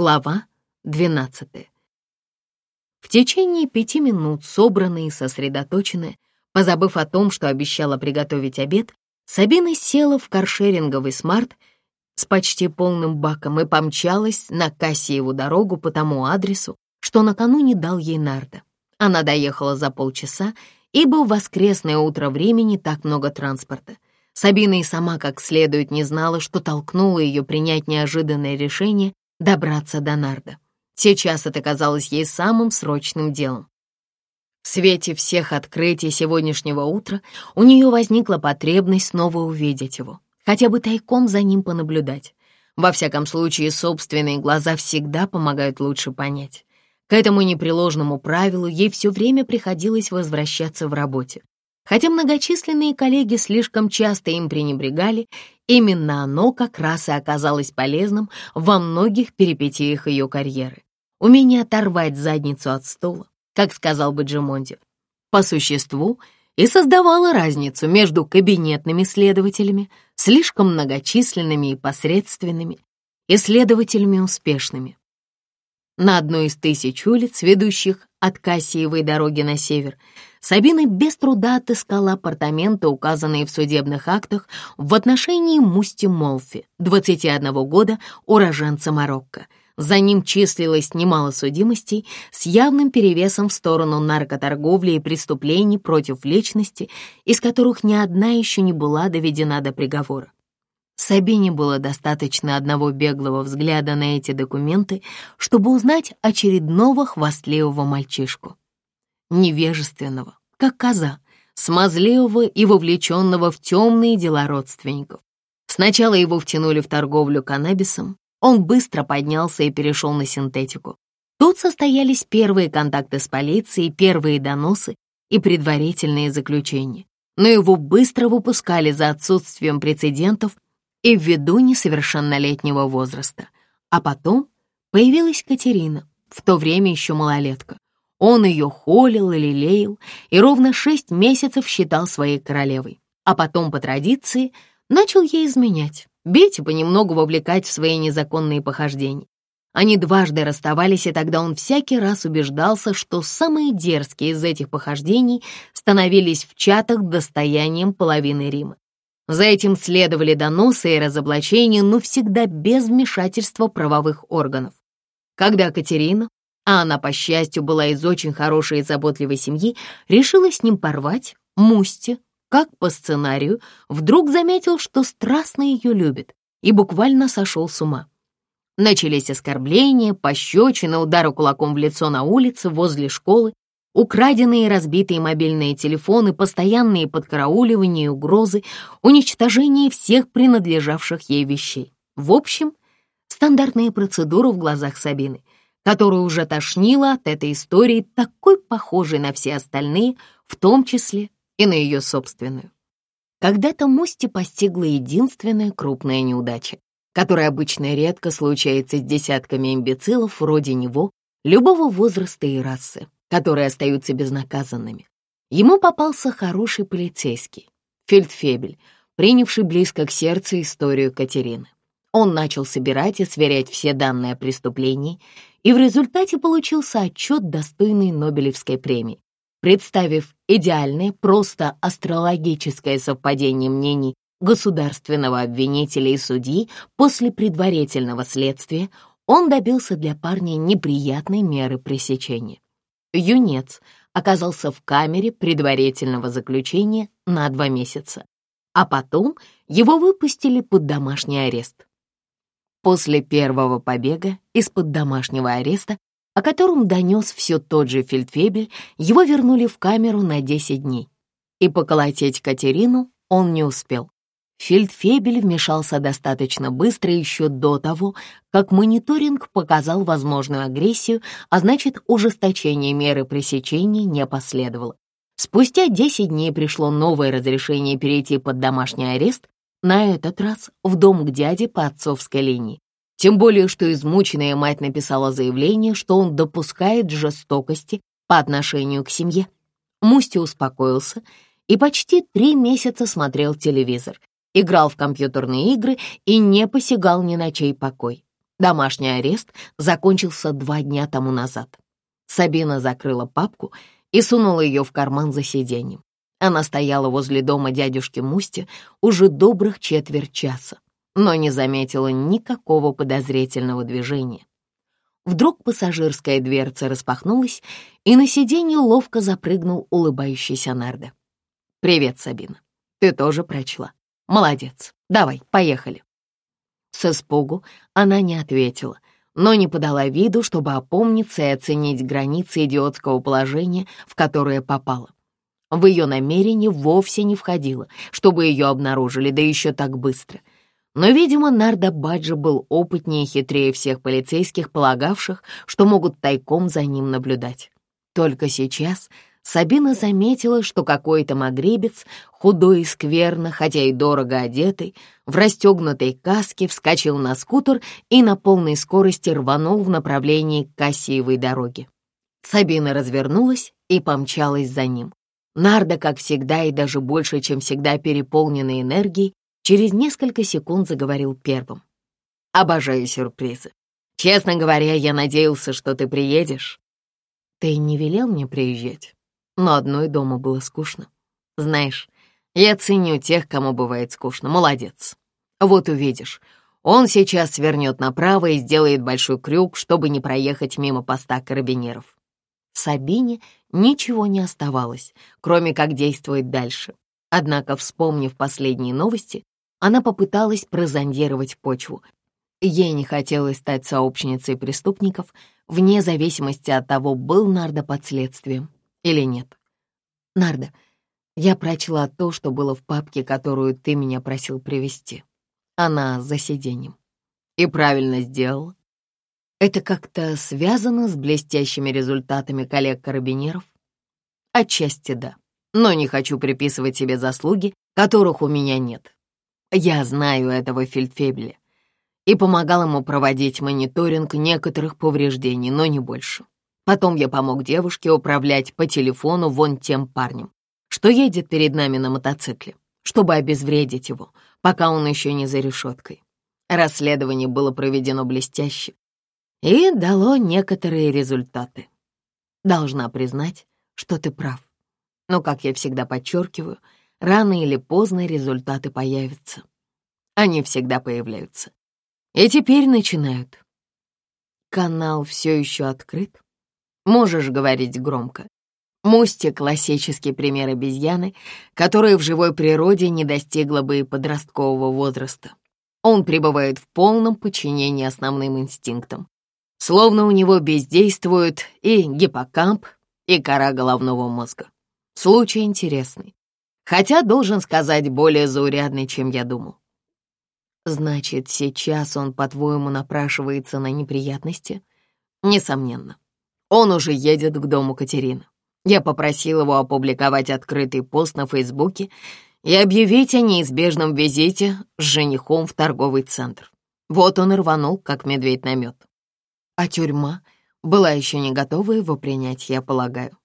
Глава 12. В течение пяти минут собранные и сосредоточенные, позабыв о том, что обещала приготовить обед, Сабина села в каршеринговый смарт с почти полным баком и помчалась на Кассиеву дорогу по тому адресу, что накануне дал ей Нарда. Она доехала за полчаса, ибо в воскресное утро времени так много транспорта — Сабина и сама как следует не знала, что толкнуло ее принять неожиданное решение добраться до Нарда. Сейчас это казалось ей самым срочным делом. В свете всех открытий сегодняшнего утра у нее возникла потребность снова увидеть его, хотя бы тайком за ним понаблюдать. Во всяком случае, собственные глаза всегда помогают лучше понять. К этому непреложному правилу ей все время приходилось возвращаться в работе. Хотя многочисленные коллеги слишком часто им пренебрегали, именно оно как раз и оказалось полезным во многих перипетиях ее карьеры. Умение оторвать задницу от стула, как сказал бы Джимонди, по существу и создавало разницу между кабинетными следователями, слишком многочисленными и посредственными, и следователями успешными. На одной из тысяч улиц, ведущих от Кассиевой дороги на север, Сабина без труда отыскала апартаменты, указанные в судебных актах, в отношении Мусти Молфи, 21 года, уроженца Марокко. За ним числилось немало судимостей с явным перевесом в сторону наркоторговли и преступлений против личности, из которых ни одна еще не была доведена до приговора. Сабине было достаточно одного беглого взгляда на эти документы, чтобы узнать очередного хвастливого мальчишку невежественного, как коза, смазливого и вовлеченного в темные дела родственников. Сначала его втянули в торговлю каннабисом, он быстро поднялся и перешел на синтетику. Тут состоялись первые контакты с полицией, первые доносы и предварительные заключения. Но его быстро выпускали за отсутствием прецедентов и ввиду несовершеннолетнего возраста. А потом появилась Катерина, в то время еще малолетка. Он ее холил и лелеял и ровно шесть месяцев считал своей королевой, а потом, по традиции, начал ей изменять, бить и понемногу вовлекать в свои незаконные похождения. Они дважды расставались, и тогда он всякий раз убеждался, что самые дерзкие из этих похождений становились в чатах достоянием половины Рима. За этим следовали доносы и разоблачения, но всегда без вмешательства правовых органов. Когда Катерина а она, по счастью, была из очень хорошей и заботливой семьи, решила с ним порвать. Мусти, как по сценарию, вдруг заметил, что страстно ее любит и буквально сошел с ума. Начались оскорбления, пощечины, удары кулаком в лицо на улице, возле школы, украденные и разбитые мобильные телефоны, постоянные подкарауливания и угрозы, уничтожение всех принадлежавших ей вещей. В общем, стандартная процедура в глазах Сабины — которую уже тошнило от этой истории, такой похожей на все остальные, в том числе и на ее собственную. Когда-то Мусти постигла единственная крупная неудача, которая обычно редко случается с десятками имбецилов вроде него, любого возраста и расы, которые остаются безнаказанными. Ему попался хороший полицейский, фельдфебель, принявший близко к сердцу историю Катерины. Он начал собирать и сверять все данные о преступлении и в результате получился отчет, достойный Нобелевской премии. Представив идеальное, просто астрологическое совпадение мнений государственного обвинителя и судьи после предварительного следствия, он добился для парня неприятной меры пресечения. Юнец оказался в камере предварительного заключения на два месяца, а потом его выпустили под домашний арест после первого побега из-под домашнего ареста, о котором донес все тот же Фельдфебель, его вернули в камеру на 10 дней. И поколотить Катерину он не успел. Фельдфебель вмешался достаточно быстро еще до того, как мониторинг показал возможную агрессию, а значит, ужесточение меры пресечения не последовало. Спустя 10 дней пришло новое разрешение перейти под домашний арест, на этот раз в дом к дяде по отцовской линии. Тем более, что измученная мать написала заявление, что он допускает жестокости по отношению к семье. Мусти успокоился и почти три месяца смотрел телевизор, играл в компьютерные игры и не посягал ни на чей покой. Домашний арест закончился два дня тому назад. Сабина закрыла папку и сунула ее в карман за сиденьем. Она стояла возле дома дядюшки Мусти уже добрых четверть часа, но не заметила никакого подозрительного движения. Вдруг пассажирская дверца распахнулась, и на сиденье ловко запрыгнул улыбающийся Нардо. «Привет, Сабина. Ты тоже прочла. Молодец. Давай, поехали». С испугу она не ответила, но не подала виду, чтобы опомниться и оценить границы идиотского положения, в которое попала. В ее намерение вовсе не входило, чтобы ее обнаружили, да еще так быстро. Но, видимо, Нарда Баджи был опытнее и хитрее всех полицейских, полагавших, что могут тайком за ним наблюдать. Только сейчас Сабина заметила, что какой-то магребец, худой и скверно, хотя и дорого одетый, в расстегнутой каске вскочил на скутер и на полной скорости рванул в направлении Кассиевой дороги. Сабина развернулась и помчалась за ним. Нарда, как всегда и даже больше, чем всегда переполненной энергией, через несколько секунд заговорил первым. «Обожаю сюрпризы. Честно говоря, я надеялся, что ты приедешь». «Ты не велел мне приезжать, но одной дома было скучно. Знаешь, я ценю тех, кому бывает скучно. Молодец. Вот увидишь». Он сейчас свернет направо и сделает большой крюк, чтобы не проехать мимо поста карабинеров. Сабине ничего не оставалось, кроме как действовать дальше. Однако, вспомнив последние новости, она попыталась прозондировать почву. Ей не хотелось стать сообщницей преступников, вне зависимости от того, был Нарда под следствием или нет. «Нарда, я прочла то, что было в папке, которую ты меня просил привезти. Она за сиденьем. И правильно сделала. Это как-то связано с блестящими результатами коллег-карабинеров? Отчасти да, но не хочу приписывать себе заслуги, которых у меня нет. Я знаю этого фельдфебеля и помогал ему проводить мониторинг некоторых повреждений, но не больше. Потом я помог девушке управлять по телефону вон тем парнем, что едет перед нами на мотоцикле, чтобы обезвредить его, пока он еще не за решеткой. Расследование было проведено блестяще, и дало некоторые результаты. Должна признать, что ты прав. Но, как я всегда подчеркиваю, рано или поздно результаты появятся. Они всегда появляются. И теперь начинают. Канал все еще открыт. Можешь говорить громко. Мусти — классический пример обезьяны, которая в живой природе не достигла бы и подросткового возраста. Он пребывает в полном подчинении основным инстинктам, Словно у него бездействуют и гиппокамп, и кора головного мозга. Случай интересный. Хотя, должен сказать, более заурядный, чем я думал. Значит, сейчас он, по-твоему, напрашивается на неприятности? Несомненно. Он уже едет к дому Катерины. Я попросил его опубликовать открытый пост на Фейсбуке и объявить о неизбежном визите с женихом в торговый центр. Вот он рванул, как медведь на мед а тюрьма была еще не готова его принять, я полагаю.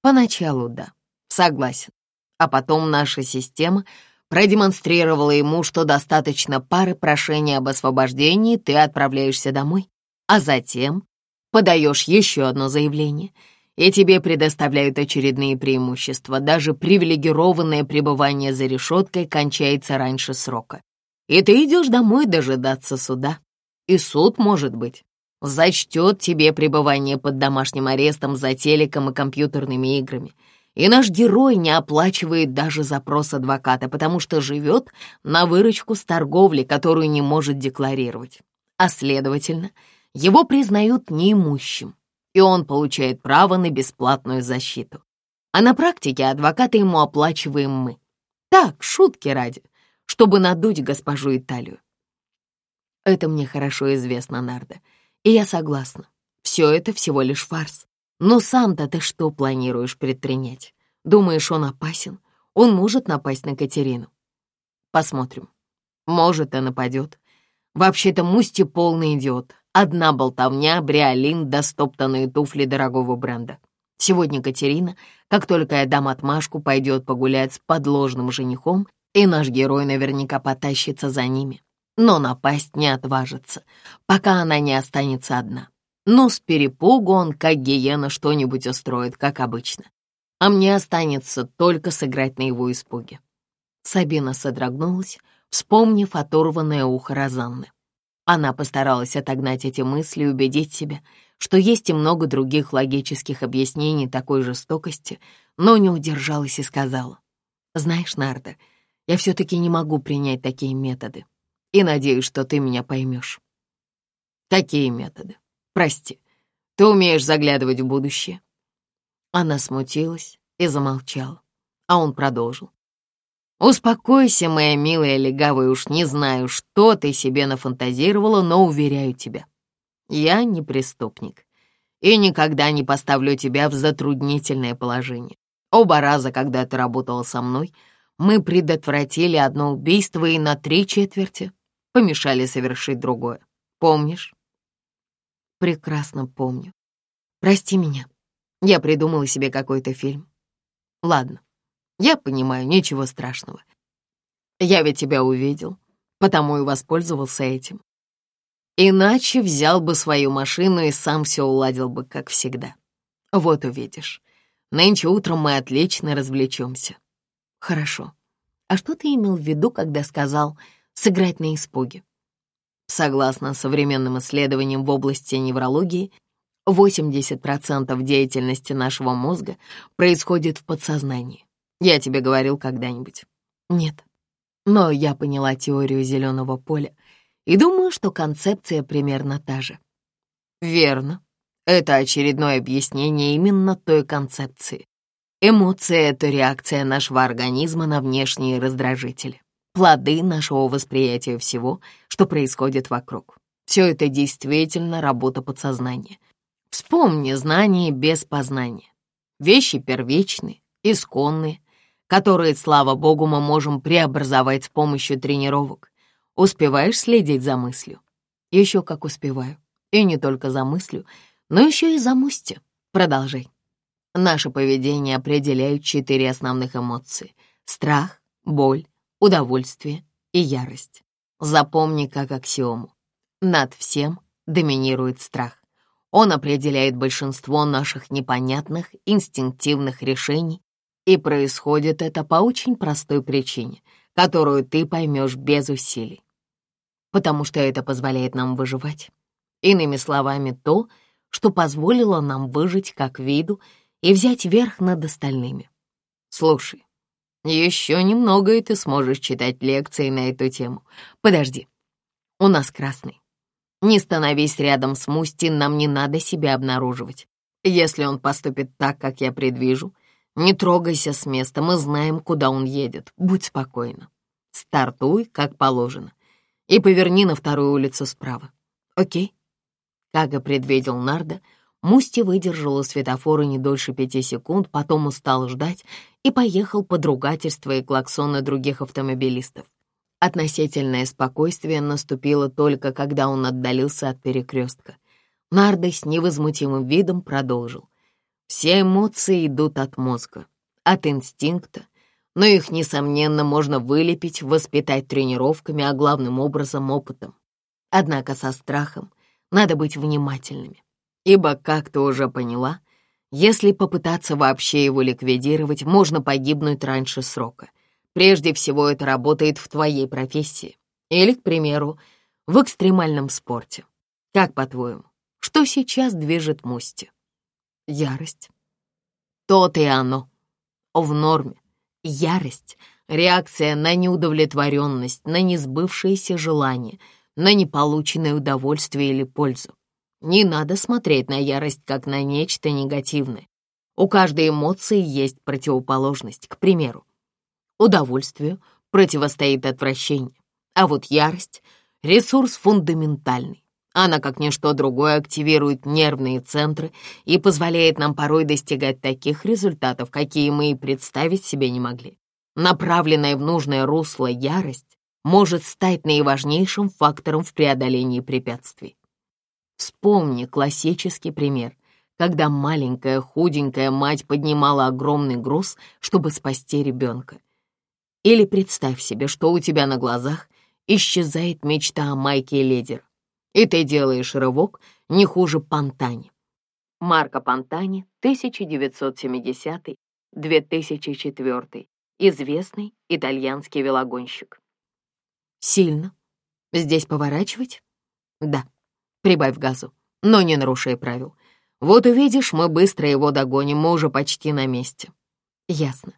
Поначалу да, согласен. А потом наша система продемонстрировала ему, что достаточно пары прошений об освобождении, ты отправляешься домой, а затем подаешь еще одно заявление, и тебе предоставляют очередные преимущества. Даже привилегированное пребывание за решеткой кончается раньше срока. И ты идешь домой дожидаться суда. И суд, может быть, зачтет тебе пребывание под домашним арестом за телеком и компьютерными играми. И наш герой не оплачивает даже запрос адвоката, потому что живет на выручку с торговли, которую не может декларировать. А следовательно, его признают неимущим, и он получает право на бесплатную защиту. А на практике адвоката ему оплачиваем мы. Так, шутки ради, чтобы надуть госпожу Италию. Это мне хорошо известно, Нарда. И я согласна. Все это всего лишь фарс. Но сам-то ты что планируешь предпринять? Думаешь, он опасен? Он может напасть на Катерину? Посмотрим. Может, и нападет. Вообще-то Мусти полный идиот. Одна болтовня, бриолин достоптанные туфли дорогого бренда. Сегодня Катерина, как только я дам отмашку, пойдет погулять с подложным женихом, и наш герой наверняка потащится за ними но напасть не отважится, пока она не останется одна. Ну, с перепугу он, как гиена, что-нибудь устроит, как обычно. А мне останется только сыграть на его испуге. Сабина содрогнулась, вспомнив оторванное ухо Розанны. Она постаралась отогнать эти мысли и убедить себя, что есть и много других логических объяснений такой жестокости, но не удержалась и сказала. «Знаешь, Нарда, я все-таки не могу принять такие методы и надеюсь, что ты меня поймешь. Такие методы. Прости, ты умеешь заглядывать в будущее. Она смутилась и замолчала, а он продолжил. «Успокойся, моя милая легавая, уж не знаю, что ты себе нафантазировала, но уверяю тебя, я не преступник и никогда не поставлю тебя в затруднительное положение. Оба раза, когда ты работала со мной, мы предотвратили одно убийство и на три четверти помешали совершить другое. Помнишь? Прекрасно помню. Прости меня. Я придумала себе какой-то фильм. Ладно, я понимаю, ничего страшного. Я ведь тебя увидел, потому и воспользовался этим. Иначе взял бы свою машину и сам все уладил бы, как всегда. Вот увидишь. Нынче утром мы отлично развлечемся. Хорошо. А что ты имел в виду, когда сказал сыграть на испуге. Согласно современным исследованиям в области неврологии, 80% деятельности нашего мозга происходит в подсознании. Я тебе говорил когда-нибудь? Нет. Но я поняла теорию зеленого поля и думаю, что концепция примерно та же. Верно. Это очередное объяснение именно той концепции. Эмоция — это реакция нашего организма на внешние раздражители плоды нашего восприятия всего, что происходит вокруг. Все это действительно работа подсознания. Вспомни знание без познания. Вещи первичны, исконны, которые, слава богу, мы можем преобразовать с помощью тренировок. Успеваешь следить за мыслью? Еще как успеваю. И не только за мыслью, но еще и за мустью. Продолжай. Наше поведение определяют четыре основных эмоции — страх, боль, удовольствие и ярость. Запомни как аксиому. Над всем доминирует страх. Он определяет большинство наших непонятных инстинктивных решений, и происходит это по очень простой причине, которую ты поймешь без усилий. Потому что это позволяет нам выживать. Иными словами, то, что позволило нам выжить как виду и взять верх над остальными. Слушай, еще немного, и ты сможешь читать лекции на эту тему. Подожди, у нас красный. Не становись рядом с Мусти, нам не надо себя обнаруживать. Если он поступит так, как я предвижу, не трогайся с места, мы знаем, куда он едет. Будь спокойна. Стартуй, как положено, и поверни на вторую улицу справа. Окей? Как и предвидел Нарда, Мусти выдержала светофоры не дольше пяти секунд, потом устал ждать и поехал подругать и клаксона других автомобилистов. Относительное спокойствие наступило только, когда он отдалился от перекрестка. Нардо с невозмутимым видом продолжил. «Все эмоции идут от мозга, от инстинкта, но их, несомненно, можно вылепить, воспитать тренировками, а главным образом — опытом. Однако со страхом надо быть внимательными, ибо, как ты уже поняла, — если попытаться вообще его ликвидировать, можно погибнуть раньше срока. Прежде всего, это работает в твоей профессии. Или, к примеру, в экстремальном спорте. Как, по-твоему, что сейчас движет Мусти? Ярость. То-то и оно. В норме. Ярость — реакция на неудовлетворенность, на несбывшееся желание, на неполученное удовольствие или пользу. Не надо смотреть на ярость как на нечто негативное. У каждой эмоции есть противоположность. К примеру, удовольствию противостоит отвращение, а вот ярость — ресурс фундаментальный. Она, как ничто другое, активирует нервные центры и позволяет нам порой достигать таких результатов, какие мы и представить себе не могли. Направленная в нужное русло ярость может стать наиважнейшим фактором в преодолении препятствий. Вспомни классический пример, когда маленькая худенькая мать поднимала огромный груз, чтобы спасти ребенка. Или представь себе, что у тебя на глазах исчезает мечта о майке и ледер, и ты делаешь рывок не хуже Пантани. Марко Пантани, 1970-2004, известный итальянский велогонщик. Сильно. Здесь поворачивать? Да. Прибавь газу, но не нарушай правил. Вот увидишь, мы быстро его догоним, мы уже почти на месте». «Ясно.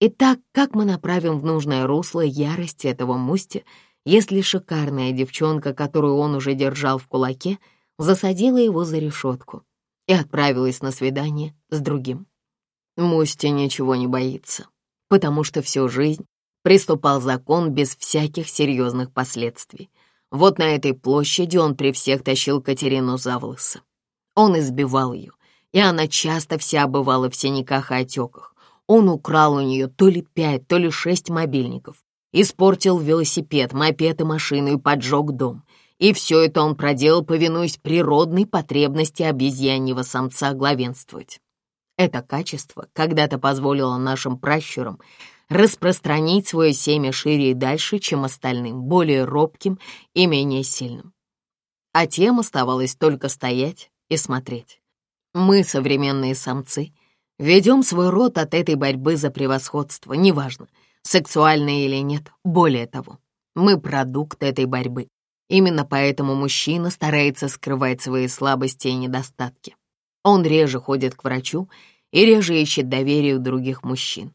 Итак, как мы направим в нужное русло ярости этого мусти, если шикарная девчонка, которую он уже держал в кулаке, засадила его за решетку и отправилась на свидание с другим?» Мусти ничего не боится, потому что всю жизнь приступал закон без всяких серьезных последствий — вот на этой площади он при всех тащил Катерину за волосы. Он избивал ее, и она часто вся бывала в синяках и отеках. Он украл у нее то ли пять, то ли шесть мобильников, испортил велосипед, мопед и машину и поджег дом. И все это он проделал, повинуясь природной потребности обезьяньего самца главенствовать. Это качество когда-то позволило нашим пращурам распространить свое семя шире и дальше, чем остальным, более робким и менее сильным. А тем оставалось только стоять и смотреть. Мы, современные самцы, ведем свой род от этой борьбы за превосходство, неважно, сексуальное или нет, более того. Мы продукт этой борьбы. Именно поэтому мужчина старается скрывать свои слабости и недостатки. Он реже ходит к врачу и реже ищет доверие у других мужчин.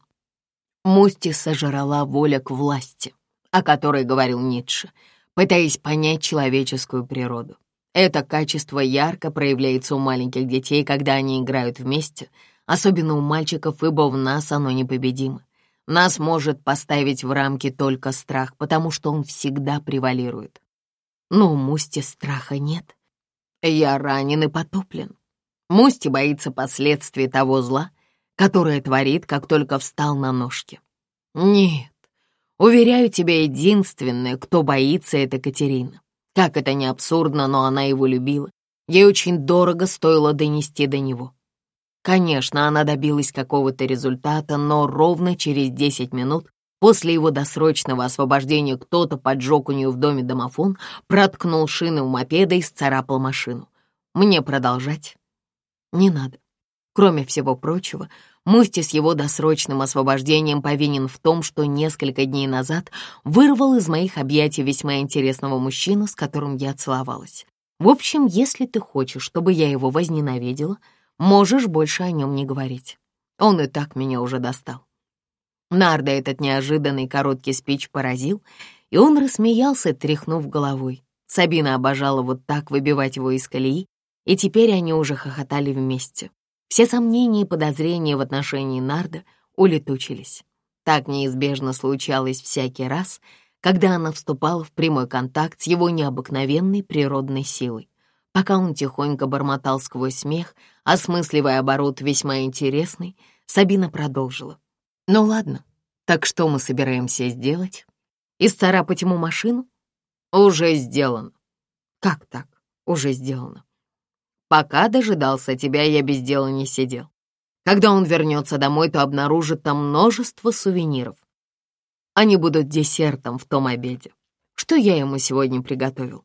Мусти сожрала воля к власти, о которой говорил Ницше, пытаясь понять человеческую природу. Это качество ярко проявляется у маленьких детей, когда они играют вместе, особенно у мальчиков, ибо в нас оно непобедимо. Нас может поставить в рамки только страх, потому что он всегда превалирует. Но у Мусти страха нет. Я ранен и потоплен. Мусти боится последствий того зла, которое творит, как только встал на ножки. Нет, уверяю тебя, единственная, кто боится, это Катерина. Как это не абсурдно, но она его любила. Ей очень дорого стоило донести до него. Конечно, она добилась какого-то результата, но ровно через 10 минут после его досрочного освобождения кто-то поджег у нее в доме домофон, проткнул шины у мопеда и сцарапал машину. Мне продолжать? Не надо. Кроме всего прочего, Мыхтис его досрочным освобождением повинен в том, что несколько дней назад вырвал из моих объятий весьма интересного мужчину, с которым я целовалась. В общем, если ты хочешь, чтобы я его возненавидела, можешь больше о нем не говорить. Он и так меня уже достал. Нарда этот неожиданный короткий спич поразил, и он рассмеялся, тряхнув головой. Сабина обожала вот так выбивать его из колеи, и теперь они уже хохотали вместе. Все сомнения и подозрения в отношении Нарда улетучились. Так неизбежно случалось всякий раз, когда она вступала в прямой контакт с его необыкновенной природной силой. Пока он тихонько бормотал сквозь смех, осмысливая оборот весьма интересный, Сабина продолжила. «Ну ладно, так что мы собираемся сделать? Исцарапать ему машину?» «Уже сделано». «Как так? Уже сделано?» Пока дожидался тебя, я без дела не сидел. Когда он вернется домой, то обнаружит там множество сувениров. Они будут десертом в том обеде, что я ему сегодня приготовил.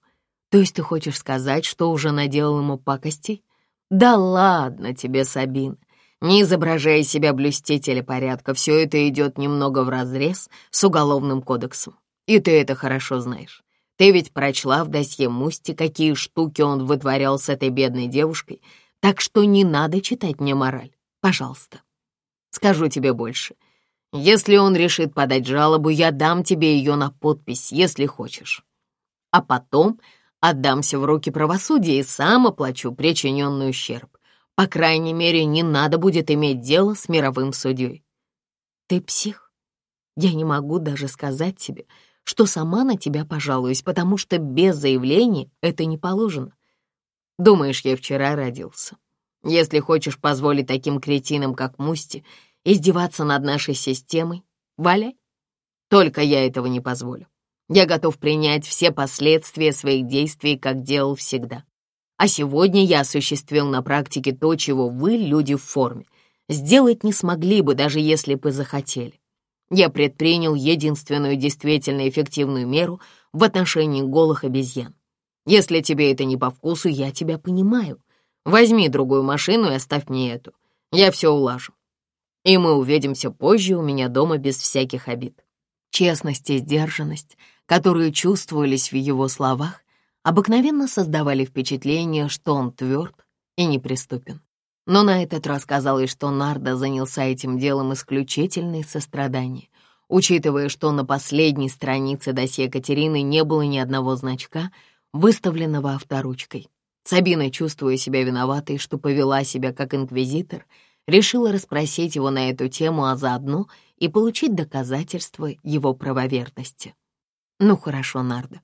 То есть ты хочешь сказать, что уже наделал ему пакостей? Да ладно тебе, Сабин. Не изображай себя блюстителя порядка, все это идет немного вразрез с Уголовным кодексом. И ты это хорошо знаешь. Ты ведь прочла в досье Мусти, какие штуки он вытворял с этой бедной девушкой, так что не надо читать мне мораль, пожалуйста. Скажу тебе больше. Если он решит подать жалобу, я дам тебе ее на подпись, если хочешь. А потом отдамся в руки правосудия и сам оплачу причиненный ущерб. По крайней мере, не надо будет иметь дело с мировым судьей. Ты псих. Я не могу даже сказать тебе, что сама на тебя пожалуюсь, потому что без заявления это не положено. Думаешь, я вчера родился? Если хочешь позволить таким кретинам, как Мусти, издеваться над нашей системой, валяй. Только я этого не позволю. Я готов принять все последствия своих действий, как делал всегда. А сегодня я осуществил на практике то, чего вы, люди в форме, сделать не смогли бы, даже если бы захотели я предпринял единственную действительно эффективную меру в отношении голых обезьян. Если тебе это не по вкусу, я тебя понимаю. Возьми другую машину и оставь мне эту. Я все улажу. И мы увидимся позже у меня дома без всяких обид. Честность и сдержанность, которые чувствовались в его словах, обыкновенно создавали впечатление, что он тверд и неприступен. Но на этот раз казалось, что Нарда занялся этим делом исключительно из сострадания, учитывая, что на последней странице досье Катерины не было ни одного значка, выставленного авторучкой. Сабина, чувствуя себя виноватой, что повела себя как инквизитор, решила расспросить его на эту тему, а заодно и получить доказательства его правоверности. «Ну хорошо, Нарда,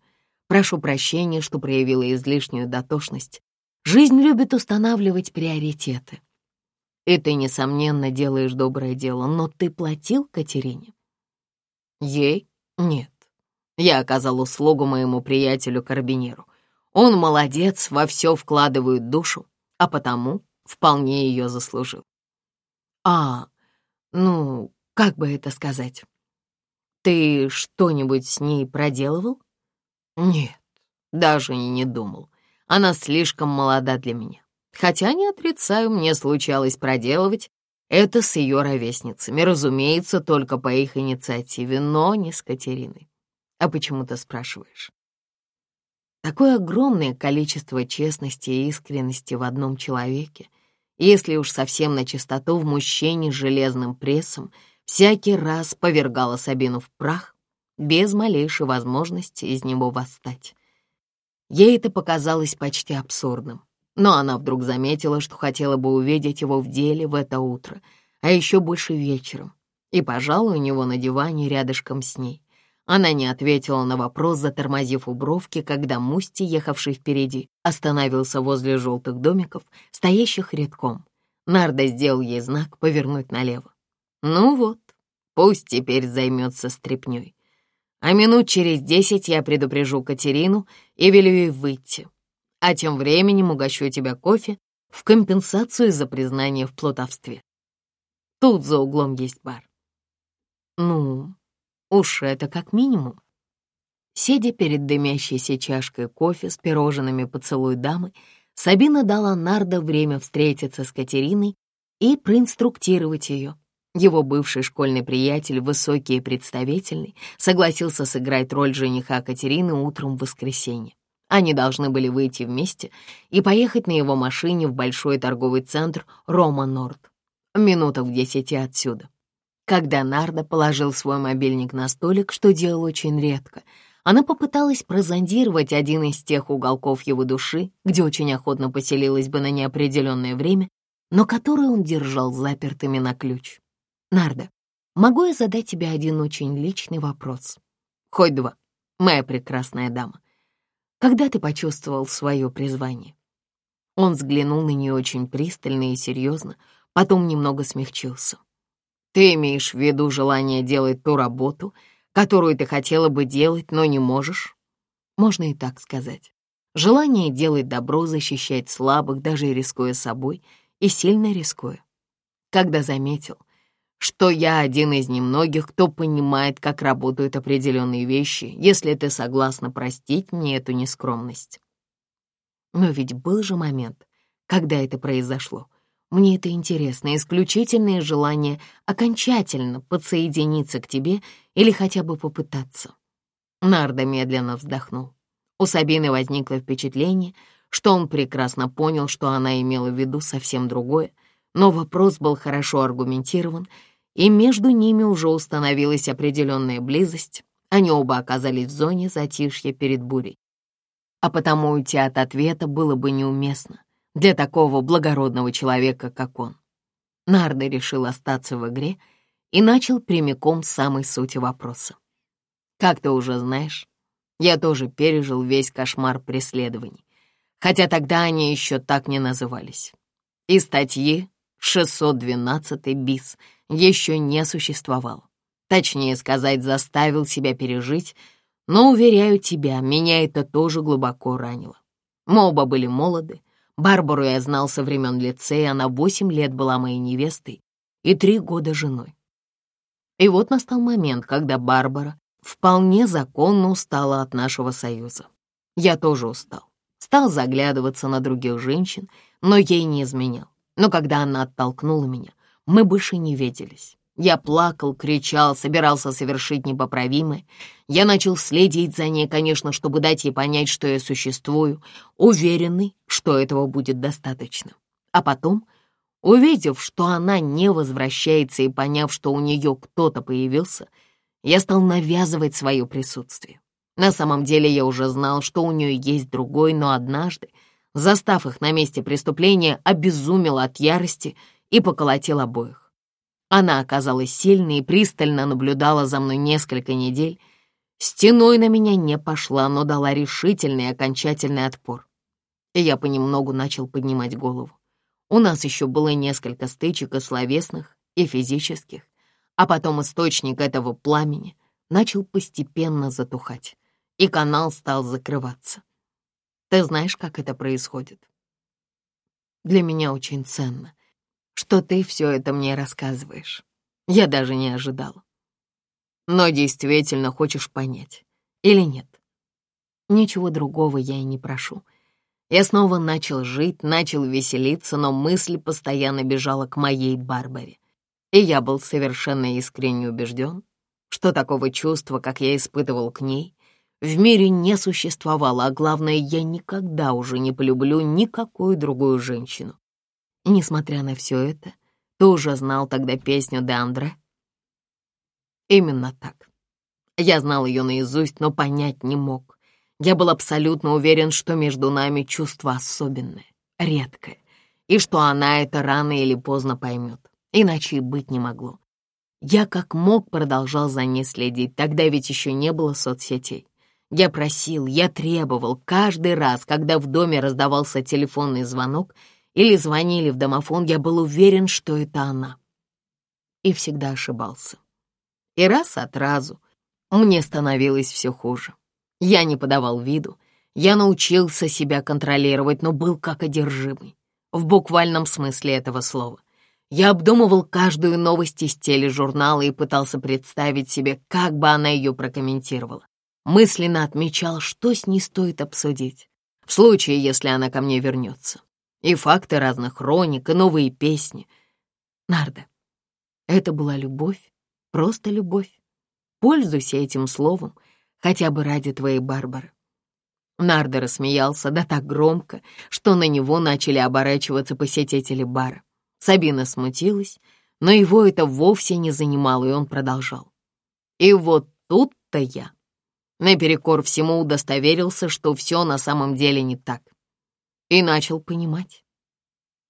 прошу прощения, что проявила излишнюю дотошность, Жизнь любит устанавливать приоритеты. И ты, несомненно, делаешь доброе дело, но ты платил Катерине? Ей? Нет. Я оказал услугу моему приятелю Карбинеру. Он молодец, во все вкладывает душу, а потому вполне ее заслужил. А, ну, как бы это сказать? Ты что-нибудь с ней проделывал? Нет, даже и не думал. Она слишком молода для меня. Хотя, не отрицаю, мне случалось проделывать это с ее ровесницами, разумеется, только по их инициативе, но не с Катериной. А почему ты спрашиваешь? Такое огромное количество честности и искренности в одном человеке, если уж совсем на чистоту в мужчине с железным прессом, всякий раз повергало Сабину в прах, без малейшей возможности из него восстать. Ей это показалось почти абсурдным. Но она вдруг заметила, что хотела бы увидеть его в деле в это утро, а еще больше вечером, и пожала у него на диване рядышком с ней. Она не ответила на вопрос, затормозив у бровки, когда Мусти, ехавший впереди, остановился возле желтых домиков, стоящих рядком. Нарда сделал ей знак повернуть налево. «Ну вот, пусть теперь займется стряпнёй», а минут через десять я предупрежу Катерину и велю ей выйти. А тем временем угощу тебя кофе в компенсацию за признание в плутовстве. Тут за углом есть бар. Ну, уж это как минимум. Сидя перед дымящейся чашкой кофе с пирожными поцелуй дамы, Сабина дала Нардо время встретиться с Катериной и проинструктировать ее, его бывший школьный приятель, высокий и представительный, согласился сыграть роль жениха Катерины утром в воскресенье. Они должны были выйти вместе и поехать на его машине в большой торговый центр «Рома-Норд», минутах в десяти отсюда. Когда Нарда положил свой мобильник на столик, что делал очень редко, она попыталась прозондировать один из тех уголков его души, где очень охотно поселилась бы на неопределенное время, но который он держал запертыми на ключ. Нарда, могу я задать тебе один очень личный вопрос? Хоть два, моя прекрасная дама. Когда ты почувствовал свое призвание? Он взглянул на нее очень пристально и серьезно, потом немного смягчился. Ты имеешь в виду желание делать ту работу, которую ты хотела бы делать, но не можешь? Можно и так сказать. Желание делать добро, защищать слабых, даже рискуя собой, и сильно рискуя. Когда заметил, что я один из немногих, кто понимает, как работают определенные вещи, если ты согласна простить мне эту нескромность. Но ведь был же момент, когда это произошло. Мне это интересно, исключительное желание окончательно подсоединиться к тебе или хотя бы попытаться. Нарда медленно вздохнул. У Сабины возникло впечатление, что он прекрасно понял, что она имела в виду совсем другое, но вопрос был хорошо аргументирован и между ними уже установилась определенная близость. Они оба оказались в зоне затишья перед бурей. А потому уйти от ответа было бы неуместно для такого благородного человека, как он. Нарда решил остаться в игре и начал прямиком с самой сути вопроса. «Как ты уже знаешь, я тоже пережил весь кошмар преследований, хотя тогда они еще так не назывались. И статьи 612 бис еще не существовал. Точнее сказать, заставил себя пережить, но, уверяю тебя, меня это тоже глубоко ранило. Мы оба были молоды. Барбару я знал со времен лицея, она восемь лет была моей невестой и три года женой. И вот настал момент, когда Барбара вполне законно устала от нашего союза. Я тоже устал. Стал заглядываться на других женщин, но ей не изменял. Но когда она оттолкнула меня, мы больше не виделись. Я плакал, кричал, собирался совершить непоправимое. Я начал следить за ней, конечно, чтобы дать ей понять, что я существую, уверенный, что этого будет достаточно. А потом, увидев, что она не возвращается и поняв, что у нее кто-то появился, я стал навязывать свое присутствие. На самом деле я уже знал, что у нее есть другой, но однажды застав их на месте преступления, обезумел от ярости и поколотил обоих. Она оказалась сильной и пристально наблюдала за мной несколько недель. Стеной на меня не пошла, но дала решительный и окончательный отпор. И я понемногу начал поднимать голову. У нас еще было несколько стычек и словесных, и физических, а потом источник этого пламени начал постепенно затухать, и канал стал закрываться. Ты знаешь, как это происходит? Для меня очень ценно, что ты все это мне рассказываешь. Я даже не ожидал. Но действительно хочешь понять или нет? Ничего другого я и не прошу. Я снова начал жить, начал веселиться, но мысль постоянно бежала к моей Барбаре. И я был совершенно искренне убежден, что такого чувства, как я испытывал к ней, в мире не существовало, а главное, я никогда уже не полюблю никакую другую женщину. Несмотря на все это, ты уже знал тогда песню де Андре? Именно так. Я знал ее наизусть, но понять не мог. Я был абсолютно уверен, что между нами чувство особенное, редкое, и что она это рано или поздно поймет. Иначе и быть не могло. Я как мог продолжал за ней следить, тогда ведь еще не было соцсетей. Я просил, я требовал каждый раз, когда в доме раздавался телефонный звонок или звонили в домофон, я был уверен, что это она. И всегда ошибался. И раз от разу мне становилось все хуже. Я не подавал виду, я научился себя контролировать, но был как одержимый. В буквальном смысле этого слова. Я обдумывал каждую новость из тележурнала и пытался представить себе, как бы она ее прокомментировала. Мысленно отмечал, что с ней стоит обсудить, в случае, если она ко мне вернется. И факты разных хроник, и новые песни. Нарда, это была любовь, просто любовь. Пользуйся этим словом, хотя бы ради твоей Барбары. Нарда рассмеялся, да так громко, что на него начали оборачиваться посетители бара. Сабина смутилась, но его это вовсе не занимало, и он продолжал. И вот тут-то я наперекор всему удостоверился, что все на самом деле не так. И начал понимать.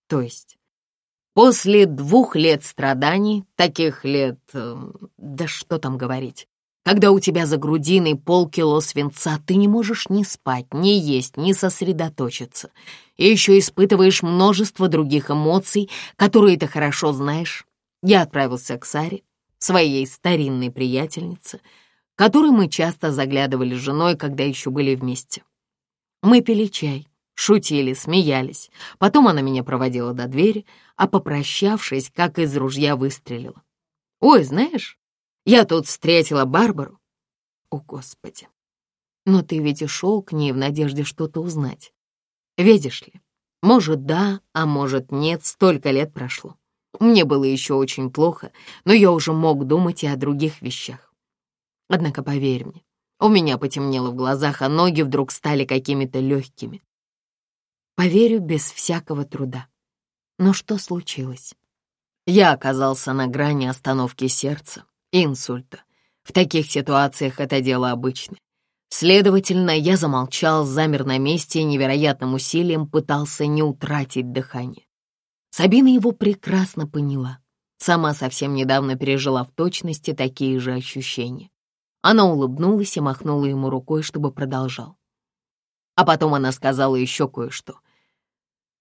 То есть, после двух лет страданий, таких лет... Э, да что там говорить. Когда у тебя за грудиной полкило свинца, ты не можешь ни спать, ни есть, ни сосредоточиться. И еще испытываешь множество других эмоций, которые ты хорошо знаешь. Я отправился к Саре, своей старинной приятельнице, — который мы часто заглядывали с женой, когда еще были вместе. Мы пили чай, шутили, смеялись. Потом она меня проводила до двери, а попрощавшись, как из ружья выстрелила. «Ой, знаешь, я тут встретила Барбару». «О, Господи! Но ты ведь и шел к ней в надежде что-то узнать. Видишь ли, может, да, а может, нет, столько лет прошло. Мне было еще очень плохо, но я уже мог думать и о других вещах. Однако, поверь мне, у меня потемнело в глазах, а ноги вдруг стали какими-то легкими. Поверю, без всякого труда. Но что случилось? Я оказался на грани остановки сердца и инсульта. В таких ситуациях это дело обычное. Следовательно, я замолчал, замер на месте и невероятным усилием пытался не утратить дыхание. Сабина его прекрасно поняла. Сама совсем недавно пережила в точности такие же ощущения. Она улыбнулась и махнула ему рукой, чтобы продолжал. А потом она сказала еще кое-что.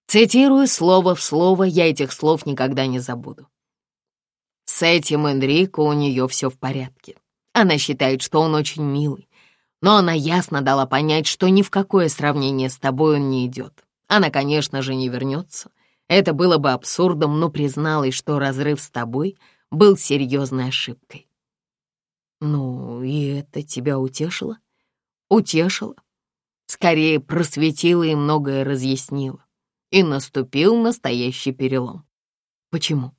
Цитирую слово в слово, я этих слов никогда не забуду. С этим Энрико у нее все в порядке. Она считает, что он очень милый. Но она ясно дала понять, что ни в какое сравнение с тобой он не идет. Она, конечно же, не вернется. Это было бы абсурдом, но призналась, что разрыв с тобой был серьезной ошибкой. Ну, и это тебя утешило? Утешило. Скорее просветило и многое разъяснило. И наступил настоящий перелом. Почему?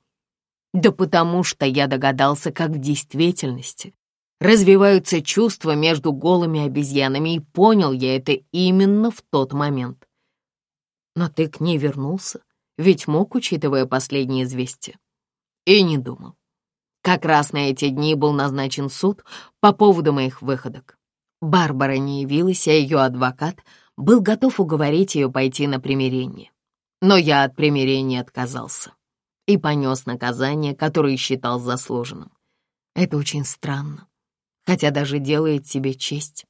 Да потому что я догадался, как в действительности развиваются чувства между голыми обезьянами, и понял я это именно в тот момент. Но ты к ней вернулся, ведь мог, учитывая последние известия, И не думал. Как раз на эти дни был назначен суд по поводу моих выходок. Барбара не явилась, а ее адвокат был готов уговорить ее пойти на примирение. Но я от примирения отказался и понес наказание, которое считал заслуженным. Это очень странно, хотя даже делает тебе честь.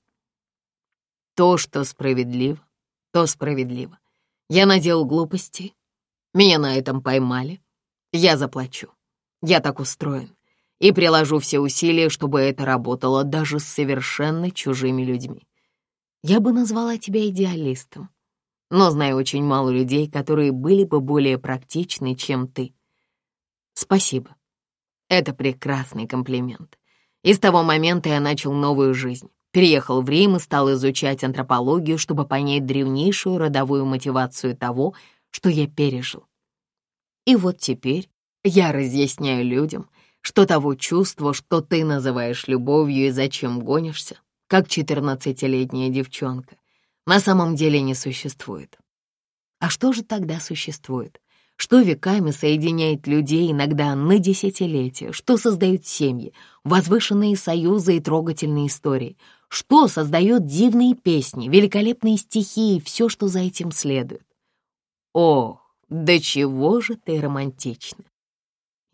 То, что справедливо, то справедливо. Я надел глупости, меня на этом поймали, я заплачу. Я так устроен и приложу все усилия, чтобы это работало даже с совершенно чужими людьми. Я бы назвала тебя идеалистом, но знаю очень мало людей, которые были бы более практичны, чем ты. Спасибо. Это прекрасный комплимент. И с того момента я начал новую жизнь. Переехал в Рим и стал изучать антропологию, чтобы понять древнейшую родовую мотивацию того, что я пережил. И вот теперь я разъясняю людям — что того чувства, что ты называешь любовью и зачем гонишься, как четырнадцатилетняя девчонка, на самом деле не существует. А что же тогда существует? Что веками соединяет людей иногда на десятилетия, что создают семьи, возвышенные союзы и трогательные истории, что создает дивные песни, великолепные стихи и все, что за этим следует. О, да чего же ты романтична!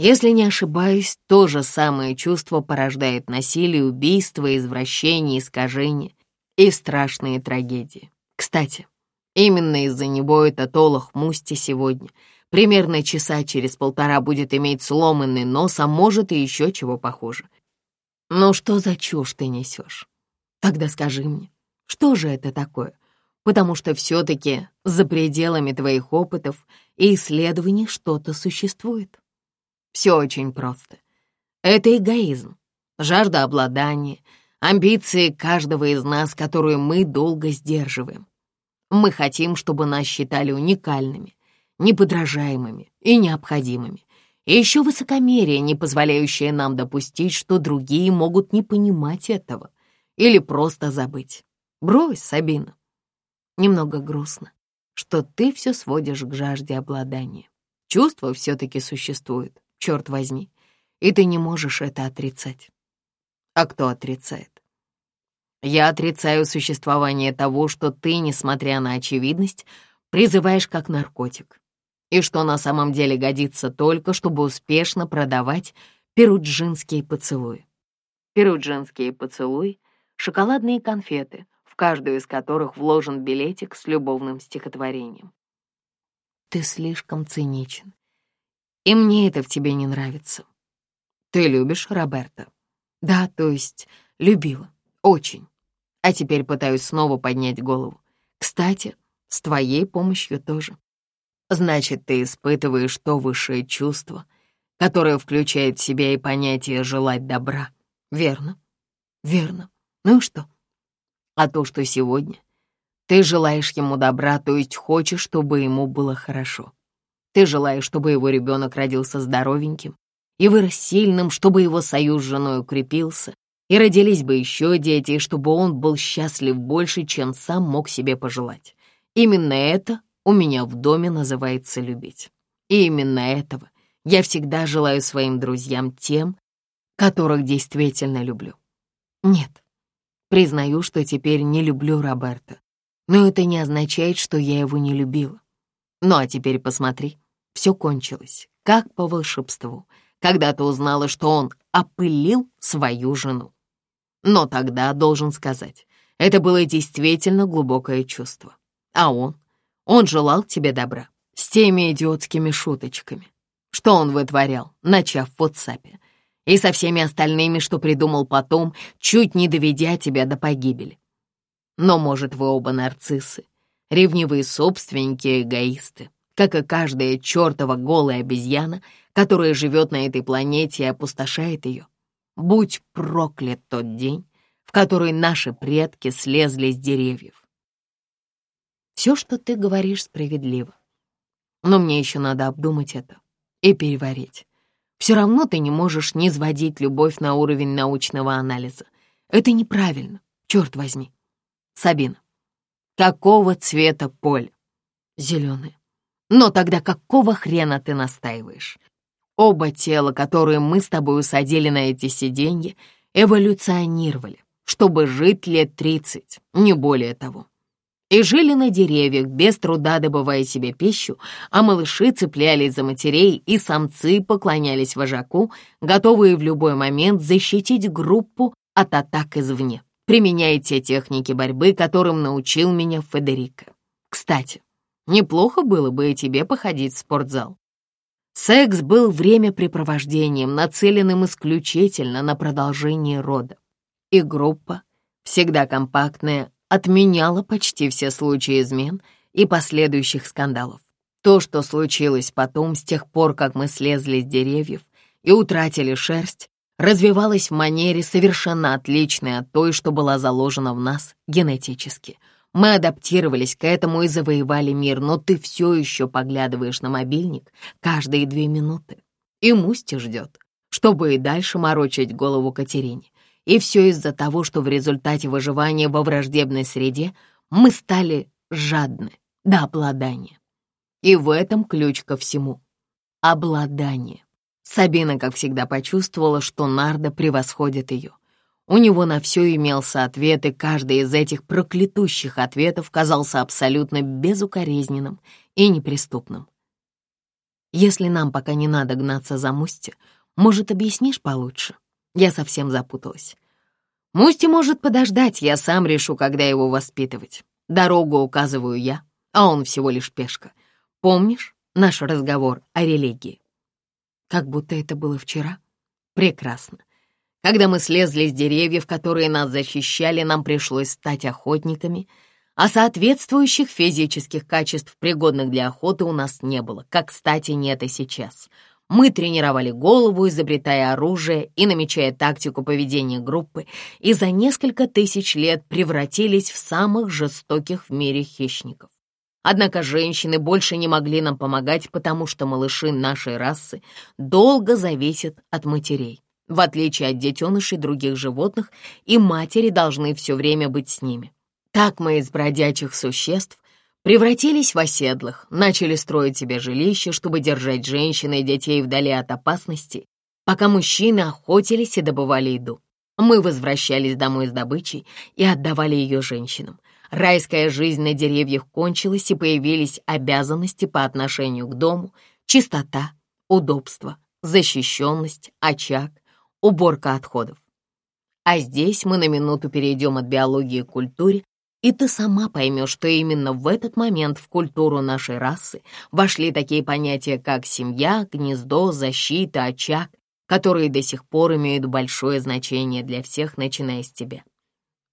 Если не ошибаюсь, то же самое чувство порождает насилие, убийство, извращение, искажение и страшные трагедии. Кстати, именно из-за него этот олах Мусти сегодня примерно часа через полтора будет иметь сломанный нос, а может и еще чего похоже. Ну что за чушь ты несешь? Тогда скажи мне, что же это такое? Потому что все-таки за пределами твоих опытов и исследований что-то существует. Все очень просто. Это эгоизм, жажда обладания, амбиции каждого из нас, которую мы долго сдерживаем. Мы хотим, чтобы нас считали уникальными, неподражаемыми и необходимыми. И еще высокомерие, не позволяющее нам допустить, что другие могут не понимать этого или просто забыть. Брось, Сабина. Немного грустно, что ты все сводишь к жажде обладания. Чувства все-таки существуют черт возьми, и ты не можешь это отрицать. А кто отрицает? Я отрицаю существование того, что ты, несмотря на очевидность, призываешь как наркотик, и что на самом деле годится только, чтобы успешно продавать перуджинские поцелуи. Перуджинские поцелуи — шоколадные конфеты, в каждую из которых вложен билетик с любовным стихотворением. Ты слишком циничен. И мне это в тебе не нравится. Ты любишь Роберта? Да, то есть любила. Очень. А теперь пытаюсь снова поднять голову. Кстати, с твоей помощью тоже. Значит, ты испытываешь то высшее чувство, которое включает в себя и понятие «желать добра». Верно? Верно. Ну и что? А то, что сегодня ты желаешь ему добра, то есть хочешь, чтобы ему было хорошо. Ты желаешь, чтобы его ребенок родился здоровеньким и вырос сильным, чтобы его союз с женой укрепился, и родились бы еще дети, и чтобы он был счастлив больше, чем сам мог себе пожелать. Именно это у меня в доме называется любить. И именно этого я всегда желаю своим друзьям тем, которых действительно люблю. Нет, признаю, что теперь не люблю Роберта, но это не означает, что я его не любила. Ну а теперь посмотри, все кончилось, как по волшебству, когда ты узнала, что он опылил свою жену. Но тогда, должен сказать, это было действительно глубокое чувство. А он? Он желал тебе добра. С теми идиотскими шуточками. Что он вытворял, начав в WhatsApp? И со всеми остальными, что придумал потом, чуть не доведя тебя до погибели. Но, может, вы оба нарциссы, ревнивые собственники, эгоисты как и каждая чертова голая обезьяна, которая живет на этой планете и опустошает ее. Будь проклят тот день, в который наши предки слезли с деревьев. Все, что ты говоришь, справедливо. Но мне еще надо обдумать это и переварить. Все равно ты не можешь не сводить любовь на уровень научного анализа. Это неправильно, черт возьми. Сабина, какого цвета поле? Зеленое. Но тогда какого хрена ты настаиваешь? Оба тела, которые мы с тобой усадили на эти сиденья, эволюционировали, чтобы жить лет 30, не более того. И жили на деревьях, без труда добывая себе пищу, а малыши цеплялись за матерей, и самцы поклонялись вожаку, готовые в любой момент защитить группу от атак извне, применяя те техники борьбы, которым научил меня Федерико. Кстати, Неплохо было бы и тебе походить в спортзал. Секс был времяпрепровождением, нацеленным исключительно на продолжение рода. И группа, всегда компактная, отменяла почти все случаи измен и последующих скандалов. То, что случилось потом, с тех пор, как мы слезли с деревьев и утратили шерсть, развивалось в манере, совершенно отличной от той, что была заложена в нас генетически — мы адаптировались к этому и завоевали мир, но ты все еще поглядываешь на мобильник каждые две минуты. И Мусти ждет, чтобы и дальше морочить голову Катерине. И все из-за того, что в результате выживания во враждебной среде мы стали жадны до обладания. И в этом ключ ко всему. Обладание. Сабина, как всегда, почувствовала, что Нарда превосходит ее. У него на все имелся ответ, и каждый из этих проклятущих ответов казался абсолютно безукоризненным и неприступным. «Если нам пока не надо гнаться за Мусти, может, объяснишь получше?» Я совсем запуталась. «Мусти может подождать, я сам решу, когда его воспитывать. Дорогу указываю я, а он всего лишь пешка. Помнишь наш разговор о религии?» Как будто это было вчера. Прекрасно. Когда мы слезли с деревьев, которые нас защищали, нам пришлось стать охотниками, а соответствующих физических качеств, пригодных для охоты, у нас не было, как, кстати, нет и сейчас. Мы тренировали голову, изобретая оружие и намечая тактику поведения группы, и за несколько тысяч лет превратились в самых жестоких в мире хищников. Однако женщины больше не могли нам помогать, потому что малыши нашей расы долго зависят от матерей в отличие от детенышей других животных, и матери должны все время быть с ними. Так мы из бродячих существ превратились в оседлых, начали строить себе жилище, чтобы держать женщин и детей вдали от опасности, пока мужчины охотились и добывали еду. Мы возвращались домой с добычей и отдавали ее женщинам. Райская жизнь на деревьях кончилась, и появились обязанности по отношению к дому, чистота, удобство, защищенность, очаг — уборка отходов. А здесь мы на минуту перейдем от биологии к культуре, и ты сама поймешь, что именно в этот момент в культуру нашей расы вошли такие понятия, как семья, гнездо, защита, очаг, которые до сих пор имеют большое значение для всех, начиная с тебя.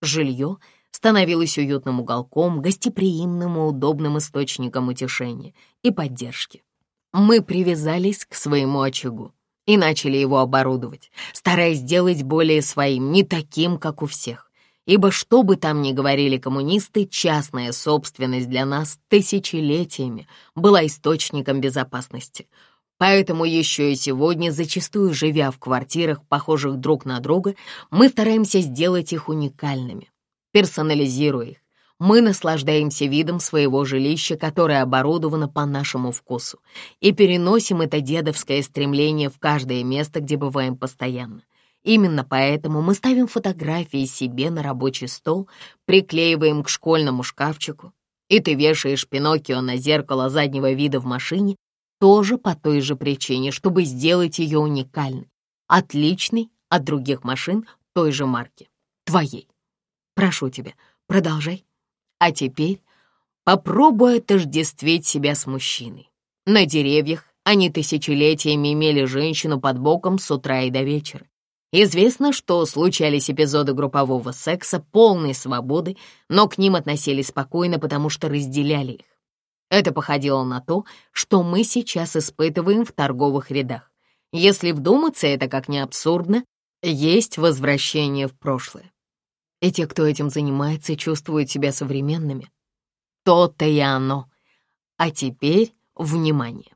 Жилье становилось уютным уголком, гостеприимным и удобным источником утешения и поддержки. Мы привязались к своему очагу и начали его оборудовать, стараясь сделать более своим, не таким, как у всех. Ибо что бы там ни говорили коммунисты, частная собственность для нас тысячелетиями была источником безопасности. Поэтому еще и сегодня, зачастую живя в квартирах, похожих друг на друга, мы стараемся сделать их уникальными, персонализируя их, мы наслаждаемся видом своего жилища, которое оборудовано по нашему вкусу, и переносим это дедовское стремление в каждое место, где бываем постоянно. Именно поэтому мы ставим фотографии себе на рабочий стол, приклеиваем к школьному шкафчику, и ты вешаешь Пиноккио на зеркало заднего вида в машине тоже по той же причине, чтобы сделать ее уникальной, отличной от других машин той же марки, твоей. Прошу тебя, продолжай. А теперь попробуй отождествить себя с мужчиной. На деревьях они тысячелетиями имели женщину под боком с утра и до вечера. Известно, что случались эпизоды группового секса полной свободы, но к ним относились спокойно, потому что разделяли их. Это походило на то, что мы сейчас испытываем в торговых рядах. Если вдуматься, это как не абсурдно, есть возвращение в прошлое и те, кто этим занимается, чувствуют себя современными. То-то и оно. А теперь внимание.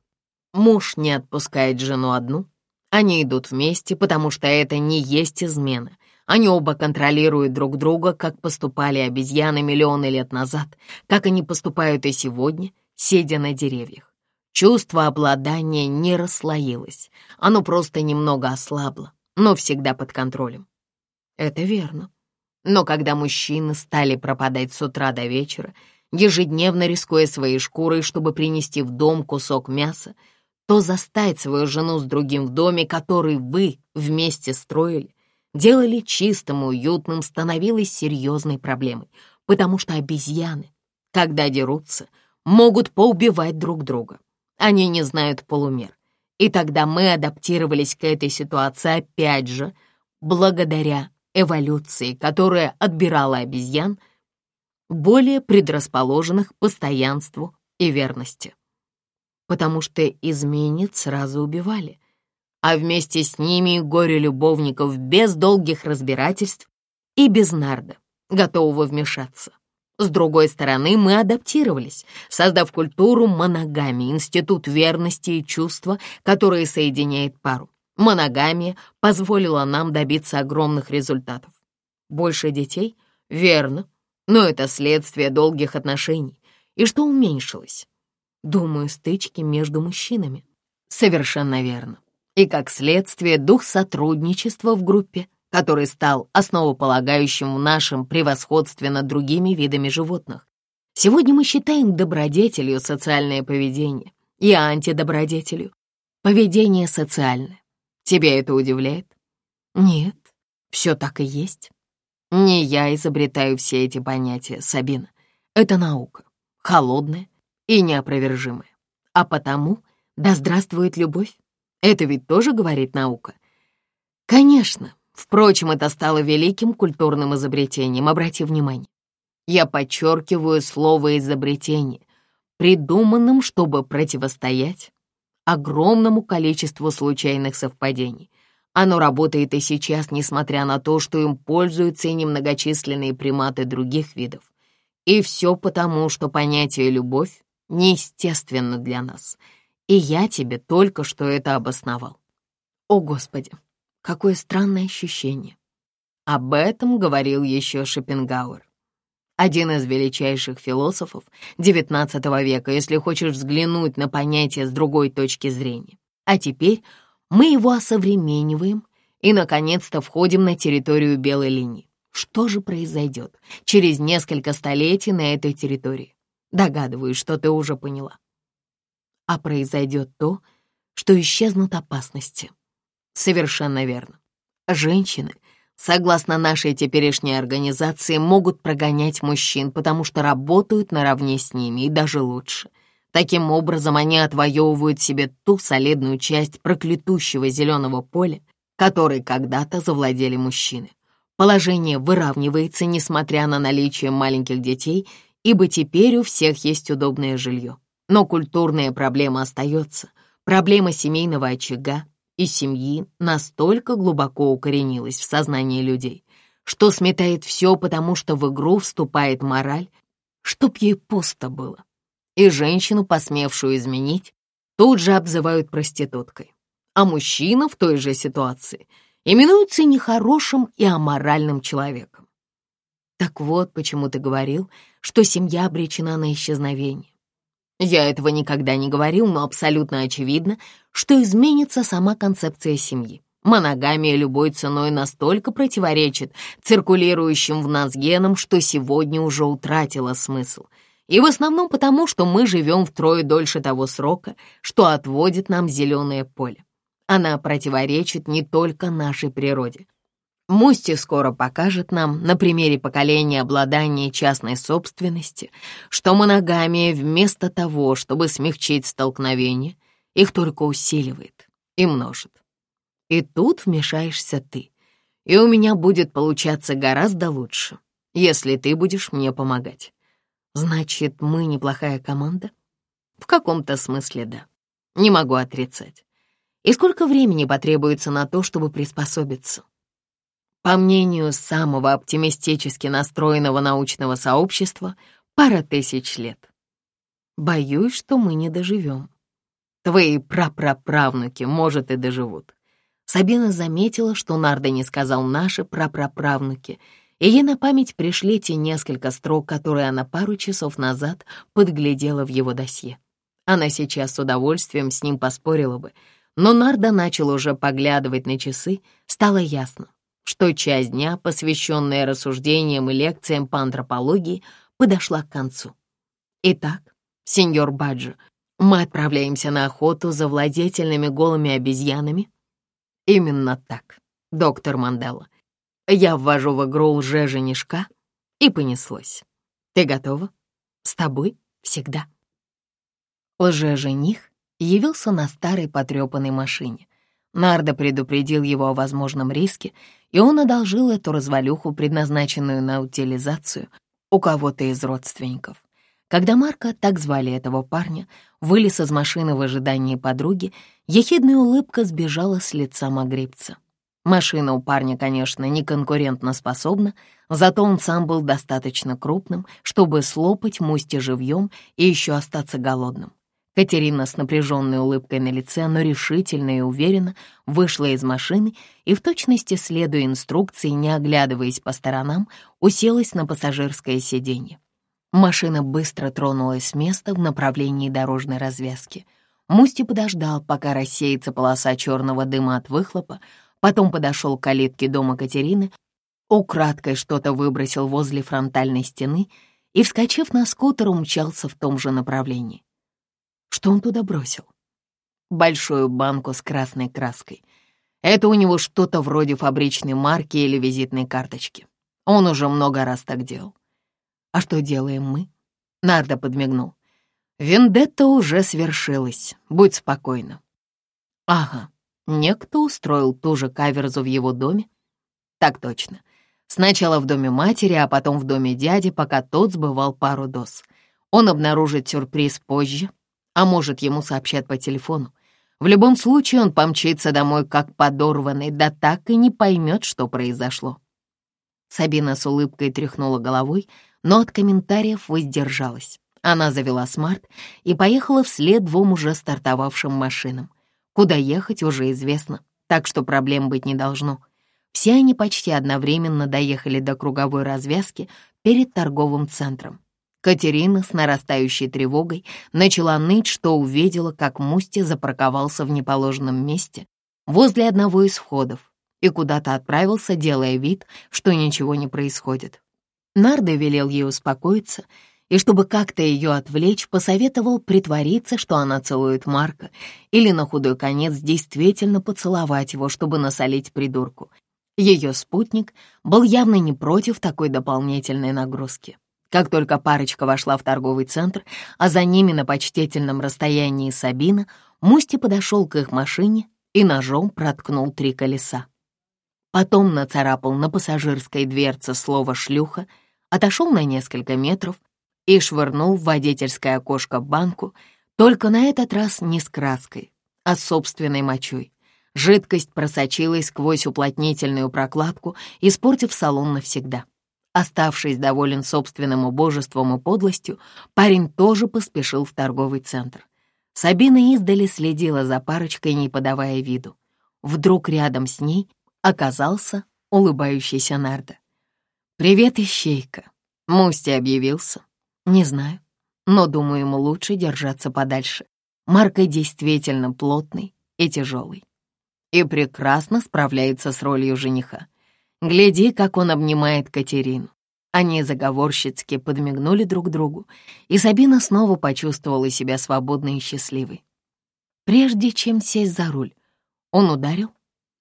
Муж не отпускает жену одну. Они идут вместе, потому что это не есть измена. Они оба контролируют друг друга, как поступали обезьяны миллионы лет назад, как они поступают и сегодня, сидя на деревьях. Чувство обладания не расслоилось, оно просто немного ослабло, но всегда под контролем. Это верно. Но когда мужчины стали пропадать с утра до вечера, ежедневно рискуя своей шкурой, чтобы принести в дом кусок мяса, то застать свою жену с другим в доме, который вы вместе строили, делали чистым и уютным, становилось серьезной проблемой, потому что обезьяны, когда дерутся, могут поубивать друг друга. Они не знают полумер. И тогда мы адаптировались к этой ситуации опять же благодаря эволюции, которая отбирала обезьян, более предрасположенных к постоянству и верности. Потому что изменец сразу убивали, а вместе с ними горе-любовников без долгих разбирательств и без нарда, готового вмешаться. С другой стороны, мы адаптировались, создав культуру моногами, институт верности и чувства, которые соединяет пару. Моногамия позволила нам добиться огромных результатов. Больше детей? Верно. Но это следствие долгих отношений. И что уменьшилось? Думаю, стычки между мужчинами. Совершенно верно. И как следствие дух сотрудничества в группе, который стал основополагающим в нашем превосходстве над другими видами животных. Сегодня мы считаем добродетелью социальное поведение и антидобродетелью поведение социальное. Тебя это удивляет? Нет, все так и есть. Не я изобретаю все эти понятия, Сабина. Это наука, холодная и неопровержимая. А потому да здравствует любовь. Это ведь тоже говорит наука. Конечно, впрочем, это стало великим культурным изобретением, обрати внимание. Я подчеркиваю слово «изобретение», придуманным, чтобы противостоять огромному количеству случайных совпадений. Оно работает и сейчас, несмотря на то, что им пользуются и немногочисленные приматы других видов. И все потому, что понятие «любовь» неестественно для нас. И я тебе только что это обосновал. О, Господи, какое странное ощущение. Об этом говорил еще Шопенгауэр один из величайших философов XIX века, если хочешь взглянуть на понятие с другой точки зрения. А теперь мы его осовремениваем и, наконец-то, входим на территорию белой линии. Что же произойдет через несколько столетий на этой территории? Догадываюсь, что ты уже поняла. А произойдет то, что исчезнут опасности. Совершенно верно. Женщины — согласно нашей теперешней организации, могут прогонять мужчин, потому что работают наравне с ними и даже лучше. Таким образом, они отвоевывают себе ту солидную часть проклятущего зеленого поля, которой когда-то завладели мужчины. Положение выравнивается, несмотря на наличие маленьких детей, ибо теперь у всех есть удобное жилье. Но культурная проблема остается. Проблема семейного очага, и семьи настолько глубоко укоренилась в сознании людей, что сметает все, потому что в игру вступает мораль, чтоб ей пусто было. И женщину, посмевшую изменить, тут же обзывают проституткой. А мужчина в той же ситуации именуется нехорошим и аморальным человеком. Так вот, почему ты говорил, что семья обречена на исчезновение. Я этого никогда не говорил, но абсолютно очевидно, что изменится сама концепция семьи. Моногамия любой ценой настолько противоречит циркулирующим в нас генам, что сегодня уже утратила смысл. И в основном потому, что мы живем втрое дольше того срока, что отводит нам зеленое поле. Она противоречит не только нашей природе — Мусти скоро покажет нам на примере поколения обладания частной собственности, что моногамия вместо того, чтобы смягчить столкновение, их только усиливает и множит. И тут вмешаешься ты, и у меня будет получаться гораздо лучше, если ты будешь мне помогать. Значит, мы неплохая команда? В каком-то смысле да. Не могу отрицать. И сколько времени потребуется на то, чтобы приспособиться? По мнению самого оптимистически настроенного научного сообщества, пара тысяч лет. Боюсь, что мы не доживем. Твои прапраправнуки, может, и доживут. Сабина заметила, что Нарда не сказал «наши прапраправнуки», и ей на память пришли те несколько строк, которые она пару часов назад подглядела в его досье. Она сейчас с удовольствием с ним поспорила бы, но Нарда начал уже поглядывать на часы, стало ясно что часть дня, посвященная рассуждениям и лекциям по антропологии, подошла к концу. Итак, сеньор Баджо, мы отправляемся на охоту за владетельными голыми обезьянами? Именно так, доктор Мандела. Я ввожу в игру лже-женишка, и понеслось. Ты готова? С тобой всегда. Лже-жених явился на старой потрепанной машине. Нарда предупредил его о возможном риске, и он одолжил эту развалюху, предназначенную на утилизацию, у кого-то из родственников. Когда Марко, так звали этого парня, вылез из машины в ожидании подруги, ехидная улыбка сбежала с лица магрибца. Машина у парня, конечно, не конкурентно способна, зато он сам был достаточно крупным, чтобы слопать мусти живьем и еще остаться голодным. Катерина с напряженной улыбкой на лице, но решительно и уверенно вышла из машины и, в точности следуя инструкции, не оглядываясь по сторонам, уселась на пассажирское сиденье. Машина быстро тронулась с места в направлении дорожной развязки. Мусти подождал, пока рассеется полоса черного дыма от выхлопа, потом подошел к калитке дома Катерины, украдкой что-то выбросил возле фронтальной стены и, вскочив на скутер, умчался в том же направлении. Что он туда бросил? Большую банку с красной краской. Это у него что-то вроде фабричной марки или визитной карточки. Он уже много раз так делал. А что делаем мы? Нарда подмигнул. Вендетта уже свершилась, будь спокойна. Ага, некто устроил ту же каверзу в его доме? Так точно. Сначала в доме матери, а потом в доме дяди, пока тот сбывал пару доз. Он обнаружит сюрприз позже, а может, ему сообщат по телефону. В любом случае он помчится домой как подорванный, да так и не поймет, что произошло. Сабина с улыбкой тряхнула головой, но от комментариев воздержалась. Она завела смарт и поехала вслед двум уже стартовавшим машинам. Куда ехать уже известно, так что проблем быть не должно. Все они почти одновременно доехали до круговой развязки перед торговым центром. Катерина с нарастающей тревогой начала ныть, что увидела, как Мусти запарковался в неположенном месте возле одного из входов и куда-то отправился, делая вид, что ничего не происходит. Нардо велел ей успокоиться и, чтобы как-то ее отвлечь, посоветовал притвориться, что она целует Марка, или на худой конец действительно поцеловать его, чтобы насолить придурку. Ее спутник был явно не против такой дополнительной нагрузки. Как только парочка вошла в торговый центр, а за ними на почтительном расстоянии Сабина, Мусти подошел к их машине и ножом проткнул три колеса. Потом нацарапал на пассажирской дверце слово «шлюха», отошел на несколько метров и швырнул в водительское окошко банку, только на этот раз не с краской, а с собственной мочой. Жидкость просочилась сквозь уплотнительную прокладку, испортив салон навсегда. Оставшись доволен собственным убожеством и подлостью, парень тоже поспешил в торговый центр. Сабина издали следила за парочкой, не подавая виду. Вдруг рядом с ней оказался улыбающийся Нарда. «Привет, Ищейка!» Мусти объявился. «Не знаю, но, думаю, ему лучше держаться подальше. Марка действительно плотный и тяжелый. И прекрасно справляется с ролью жениха. Гляди, как он обнимает Катерину. Они заговорщицки подмигнули друг другу, и Сабина снова почувствовала себя свободной и счастливой. Прежде чем сесть за руль, он ударил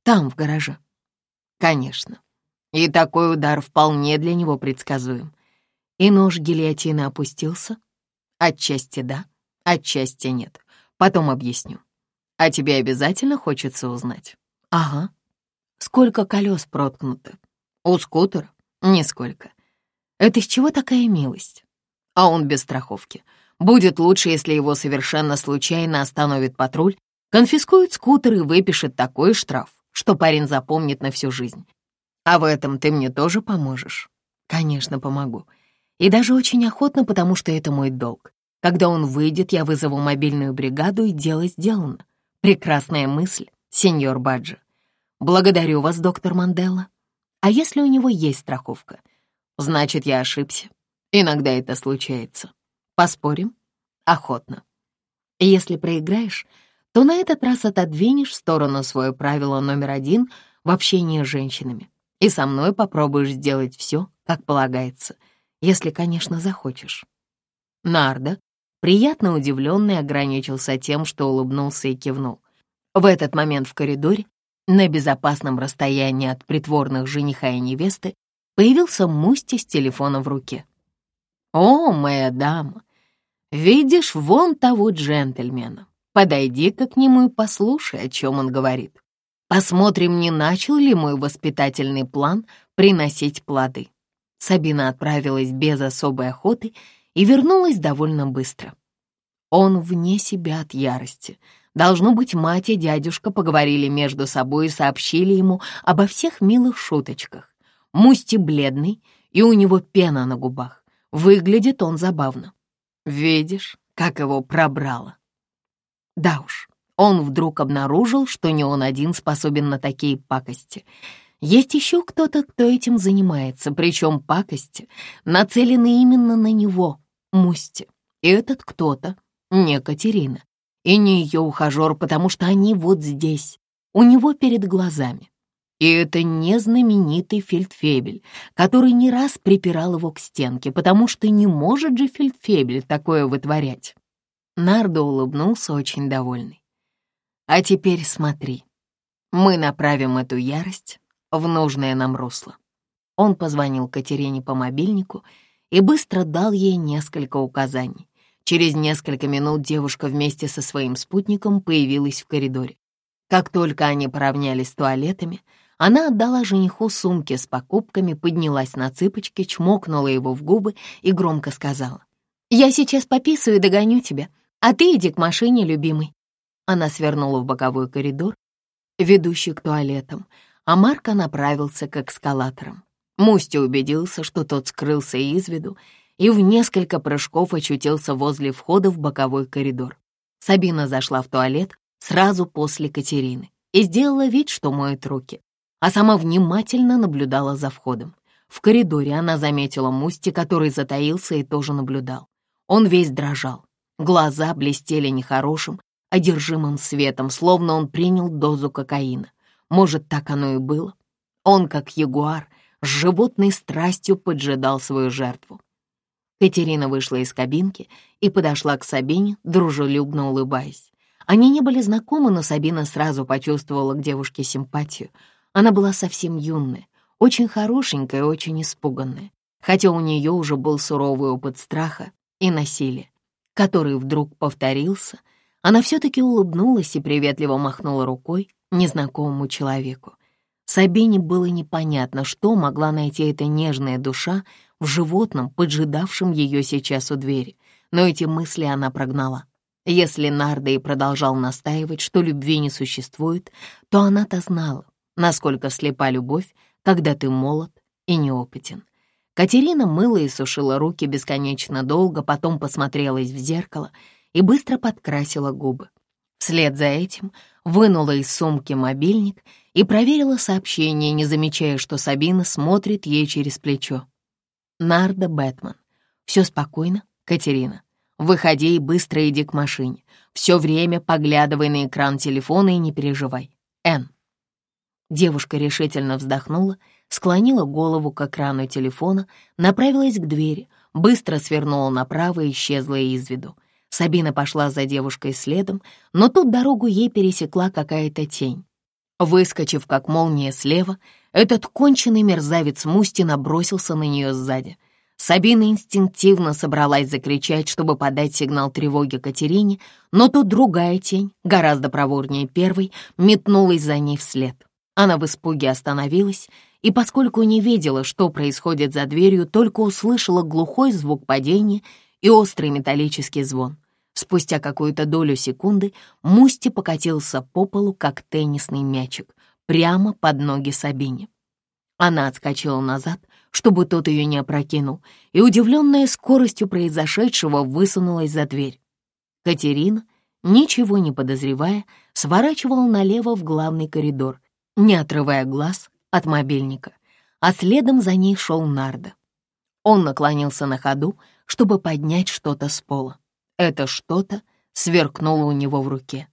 там, в гараже. Конечно. И такой удар вполне для него предсказуем. И нож гильотины опустился? Отчасти да, отчасти нет. Потом объясню. А тебе обязательно хочется узнать? Ага. Сколько колес проткнуто? У скутера? Нисколько. Это из чего такая милость? А он без страховки. Будет лучше, если его совершенно случайно остановит патруль, конфискует скутер и выпишет такой штраф, что парень запомнит на всю жизнь. А в этом ты мне тоже поможешь? Конечно, помогу. И даже очень охотно, потому что это мой долг. Когда он выйдет, я вызову мобильную бригаду, и дело сделано. Прекрасная мысль, сеньор Баджи. Благодарю вас, доктор Мандела. А если у него есть страховка? Значит, я ошибся. Иногда это случается. Поспорим? Охотно. Если проиграешь, то на этот раз отодвинешь в сторону свое правило номер один в общении с женщинами и со мной попробуешь сделать все, как полагается, если, конечно, захочешь. Нарда, приятно удивленный, ограничился тем, что улыбнулся и кивнул. В этот момент в коридоре на безопасном расстоянии от притворных жениха и невесты появился Мусти с телефона в руке. «О, моя дама, видишь вон того джентльмена. Подойди-ка к нему и послушай, о чем он говорит. Посмотрим, не начал ли мой воспитательный план приносить плоды». Сабина отправилась без особой охоты и вернулась довольно быстро. Он вне себя от ярости — Должно быть, мать и дядюшка поговорили между собой и сообщили ему обо всех милых шуточках. Мусти бледный, и у него пена на губах. Выглядит он забавно. Видишь, как его пробрало. Да уж, он вдруг обнаружил, что не он один способен на такие пакости. Есть еще кто-то, кто этим занимается, причем пакости нацелены именно на него, Мусти. И этот кто-то не Катерина и не ее ухажер, потому что они вот здесь, у него перед глазами. И это не знаменитый фельдфебель, который не раз припирал его к стенке, потому что не может же фельдфебель такое вытворять. Нардо улыбнулся очень довольный. «А теперь смотри. Мы направим эту ярость в нужное нам русло». Он позвонил Катерине по мобильнику и быстро дал ей несколько указаний. Через несколько минут девушка вместе со своим спутником появилась в коридоре. Как только они поравнялись с туалетами, она отдала жениху сумки с покупками, поднялась на цыпочки, чмокнула его в губы и громко сказала. «Я сейчас пописаю и догоню тебя, а ты иди к машине, любимый». Она свернула в боковой коридор, ведущий к туалетам, а Марко направился к эскалаторам. Мусти убедился, что тот скрылся из виду, и в несколько прыжков очутился возле входа в боковой коридор. Сабина зашла в туалет сразу после Катерины и сделала вид, что моет руки, а сама внимательно наблюдала за входом. В коридоре она заметила Мусти, который затаился и тоже наблюдал. Он весь дрожал, глаза блестели нехорошим, одержимым светом, словно он принял дозу кокаина. Может, так оно и было. Он, как ягуар, с животной страстью поджидал свою жертву. Катерина вышла из кабинки и подошла к Сабине, дружелюбно улыбаясь. Они не были знакомы, но Сабина сразу почувствовала к девушке симпатию. Она была совсем юная, очень хорошенькая и очень испуганная, хотя у нее уже был суровый опыт страха и насилия, который вдруг повторился. Она все-таки улыбнулась и приветливо махнула рукой незнакомому человеку. Сабине было непонятно, что могла найти эта нежная душа в животном, поджидавшем ее сейчас у двери. Но эти мысли она прогнала. Если Нарда и продолжал настаивать, что любви не существует, то она-то знала, насколько слепа любовь, когда ты молод и неопытен. Катерина мыла и сушила руки бесконечно долго, потом посмотрелась в зеркало и быстро подкрасила губы. Вслед за этим вынула из сумки мобильник и проверила сообщение, не замечая, что Сабина смотрит ей через плечо. Нарда Бэтмен. Все спокойно, Катерина. Выходи и быстро иди к машине. Все время поглядывай на экран телефона и не переживай. Н. Девушка решительно вздохнула, склонила голову к экрану телефона, направилась к двери, быстро свернула направо и исчезла из виду. Сабина пошла за девушкой следом, но тут дорогу ей пересекла какая-то тень. Выскочив как молния слева, этот конченый мерзавец Мусти набросился на нее сзади. Сабина инстинктивно собралась закричать, чтобы подать сигнал тревоги Катерине, но тут другая тень, гораздо проворнее первой, метнулась за ней вслед. Она в испуге остановилась и, поскольку не видела, что происходит за дверью, только услышала глухой звук падения и острый металлический звон. Спустя какую-то долю секунды Мусти покатился по полу, как теннисный мячик, прямо под ноги Сабине. Она отскочила назад, чтобы тот ее не опрокинул, и, удивленная скоростью произошедшего, высунулась за дверь. Катерина, ничего не подозревая, сворачивала налево в главный коридор, не отрывая глаз от мобильника, а следом за ней шел Нардо. Он наклонился на ходу, чтобы поднять что-то с пола. Это что-то сверкнуло у него в руке.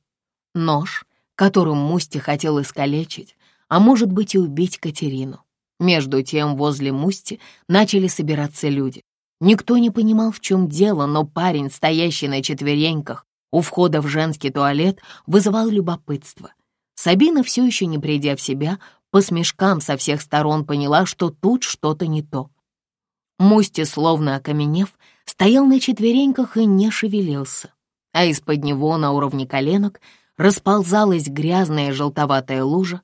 Нож — которым Мусти хотел искалечить, а может быть и убить Катерину. Между тем возле Мусти начали собираться люди. Никто не понимал, в чем дело, но парень, стоящий на четвереньках у входа в женский туалет, вызывал любопытство. Сабина, все еще не придя в себя, по смешкам со всех сторон поняла, что тут что-то не то. Мусти, словно окаменев, стоял на четвереньках и не шевелился, а из-под него на уровне коленок расползалась грязная желтоватая лужа.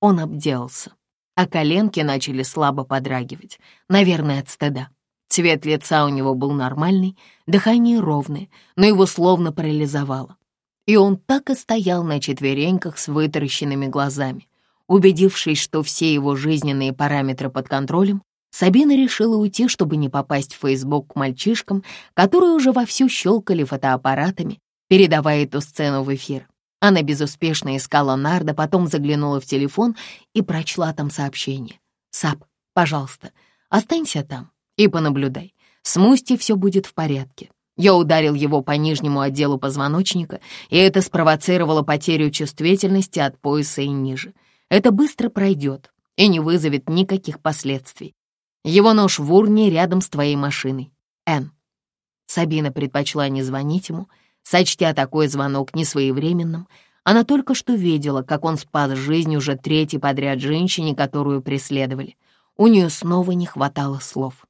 Он обделался, а коленки начали слабо подрагивать, наверное, от стыда. Цвет лица у него был нормальный, дыхание ровное, но его словно парализовало. И он так и стоял на четвереньках с вытаращенными глазами. Убедившись, что все его жизненные параметры под контролем, Сабина решила уйти, чтобы не попасть в Фейсбук к мальчишкам, которые уже вовсю щелкали фотоаппаратами, передавая эту сцену в эфир. Она безуспешно искала Нарда, потом заглянула в телефон и прочла там сообщение. «Сап, пожалуйста, останься там и понаблюдай. С Мусти все будет в порядке». Я ударил его по нижнему отделу позвоночника, и это спровоцировало потерю чувствительности от пояса и ниже. Это быстро пройдет и не вызовет никаких последствий. Его нож в урне рядом с твоей машиной. Н. Сабина предпочла не звонить ему — Сочтя такой звонок несвоевременным, она только что видела, как он спас жизнь уже третий подряд женщине, которую преследовали. У нее снова не хватало слов.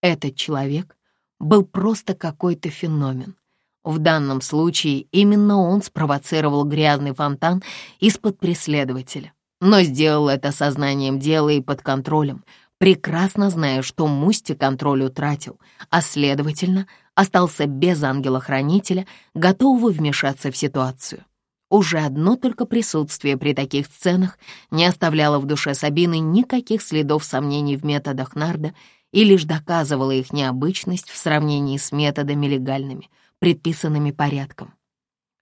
Этот человек был просто какой-то феномен. В данном случае именно он спровоцировал грязный фонтан из-под преследователя, но сделал это сознанием дела и под контролем, прекрасно зная, что Мусти контроль утратил, а, следовательно, остался без ангела-хранителя, готового вмешаться в ситуацию. Уже одно только присутствие при таких сценах не оставляло в душе Сабины никаких следов сомнений в методах Нарда и лишь доказывало их необычность в сравнении с методами легальными, предписанными порядком.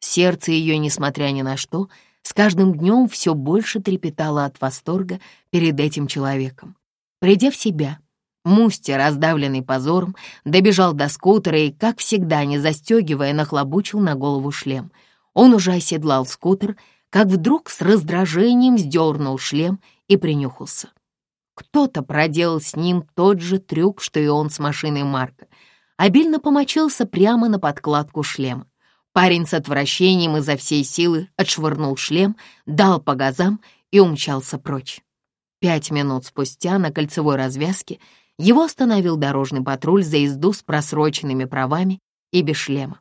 Сердце ее, несмотря ни на что, с каждым днем все больше трепетало от восторга перед этим человеком. Придя в себя — Мусти, раздавленный позором, добежал до скутера и, как всегда, не застегивая, нахлобучил на голову шлем. Он уже оседлал скутер, как вдруг с раздражением сдернул шлем и принюхался. Кто-то проделал с ним тот же трюк, что и он с машиной Марка. Обильно помочился прямо на подкладку шлема. Парень с отвращением изо всей силы отшвырнул шлем, дал по газам и умчался прочь. Пять минут спустя на кольцевой развязке — его остановил дорожный патруль за езду с просроченными правами и без шлема.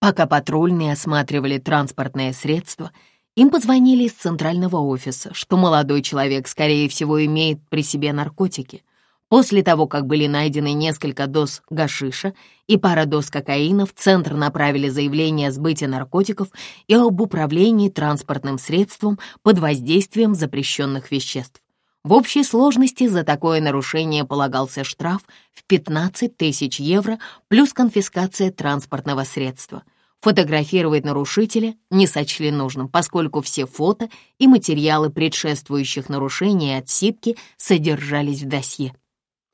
Пока патрульные осматривали транспортное средство, им позвонили из центрального офиса, что молодой человек, скорее всего, имеет при себе наркотики. После того, как были найдены несколько доз гашиша и пара доз кокаина, в центр направили заявление о сбыте наркотиков и об управлении транспортным средством под воздействием запрещенных веществ. В общей сложности за такое нарушение полагался штраф в 15 тысяч евро плюс конфискация транспортного средства. Фотографировать нарушителя не сочли нужным, поскольку все фото и материалы предшествующих нарушений от отсидки содержались в досье.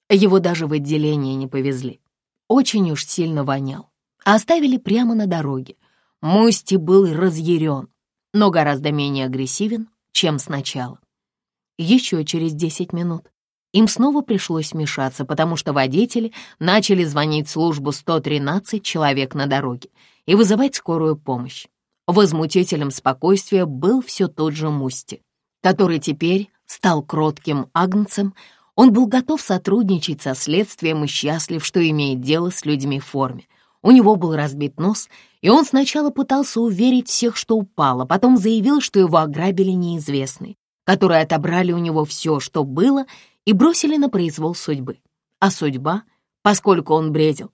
Его даже в отделение не повезли. Очень уж сильно вонял. Оставили прямо на дороге. Мусти был разъярен, но гораздо менее агрессивен, чем сначала еще через 10 минут. Им снова пришлось мешаться, потому что водители начали звонить в службу 113 человек на дороге и вызывать скорую помощь. Возмутителем спокойствия был все тот же Мусти, который теперь стал кротким агнцем. Он был готов сотрудничать со следствием и счастлив, что имеет дело с людьми в форме. У него был разбит нос, и он сначала пытался уверить всех, что упало, а потом заявил, что его ограбили неизвестный которые отобрали у него все, что было, и бросили на произвол судьбы. А судьба, поскольку он бредил,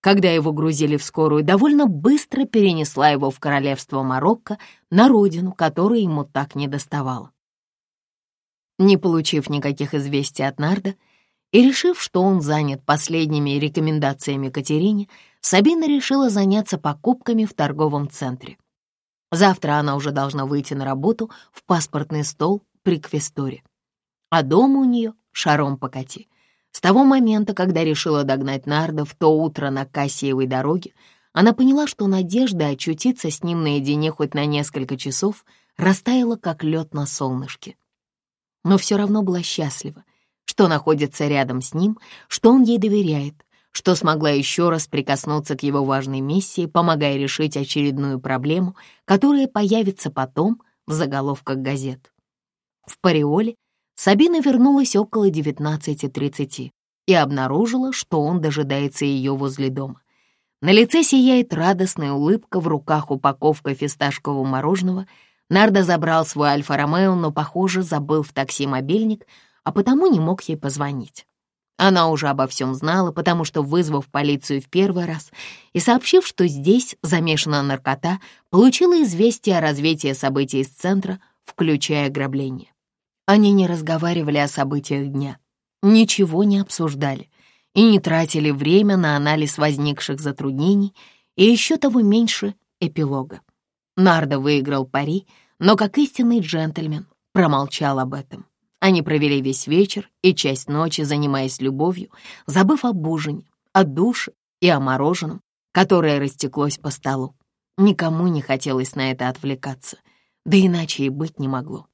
когда его грузили в скорую, довольно быстро перенесла его в королевство Марокко, на родину, которая ему так не доставала. Не получив никаких известий от Нарда и решив, что он занят последними рекомендациями Катерине, Сабина решила заняться покупками в торговом центре. Завтра она уже должна выйти на работу в паспортный стол при Квесторе. А дома у нее шаром покати. С того момента, когда решила догнать Нарда в то утро на Кассиевой дороге, она поняла, что надежда очутиться с ним наедине хоть на несколько часов растаяла, как лед на солнышке. Но все равно была счастлива, что находится рядом с ним, что он ей доверяет, что смогла еще раз прикоснуться к его важной миссии, помогая решить очередную проблему, которая появится потом в заголовках газет. В Париоле Сабина вернулась около 19.30 и обнаружила, что он дожидается ее возле дома. На лице сияет радостная улыбка, в руках упаковка фисташкового мороженого. Нардо забрал свой Альфа-Ромео, но, похоже, забыл в такси мобильник, а потому не мог ей позвонить. Она уже обо всем знала, потому что, вызвав полицию в первый раз и сообщив, что здесь замешана наркота, получила известие о развитии событий из центра, включая ограбление. Они не разговаривали о событиях дня, ничего не обсуждали и не тратили время на анализ возникших затруднений и еще того меньше эпилога. Нардо выиграл пари, но как истинный джентльмен промолчал об этом. Они провели весь вечер и часть ночи, занимаясь любовью, забыв об ужине, о душе и о мороженом, которое растеклось по столу. Никому не хотелось на это отвлекаться, да иначе и быть не могло.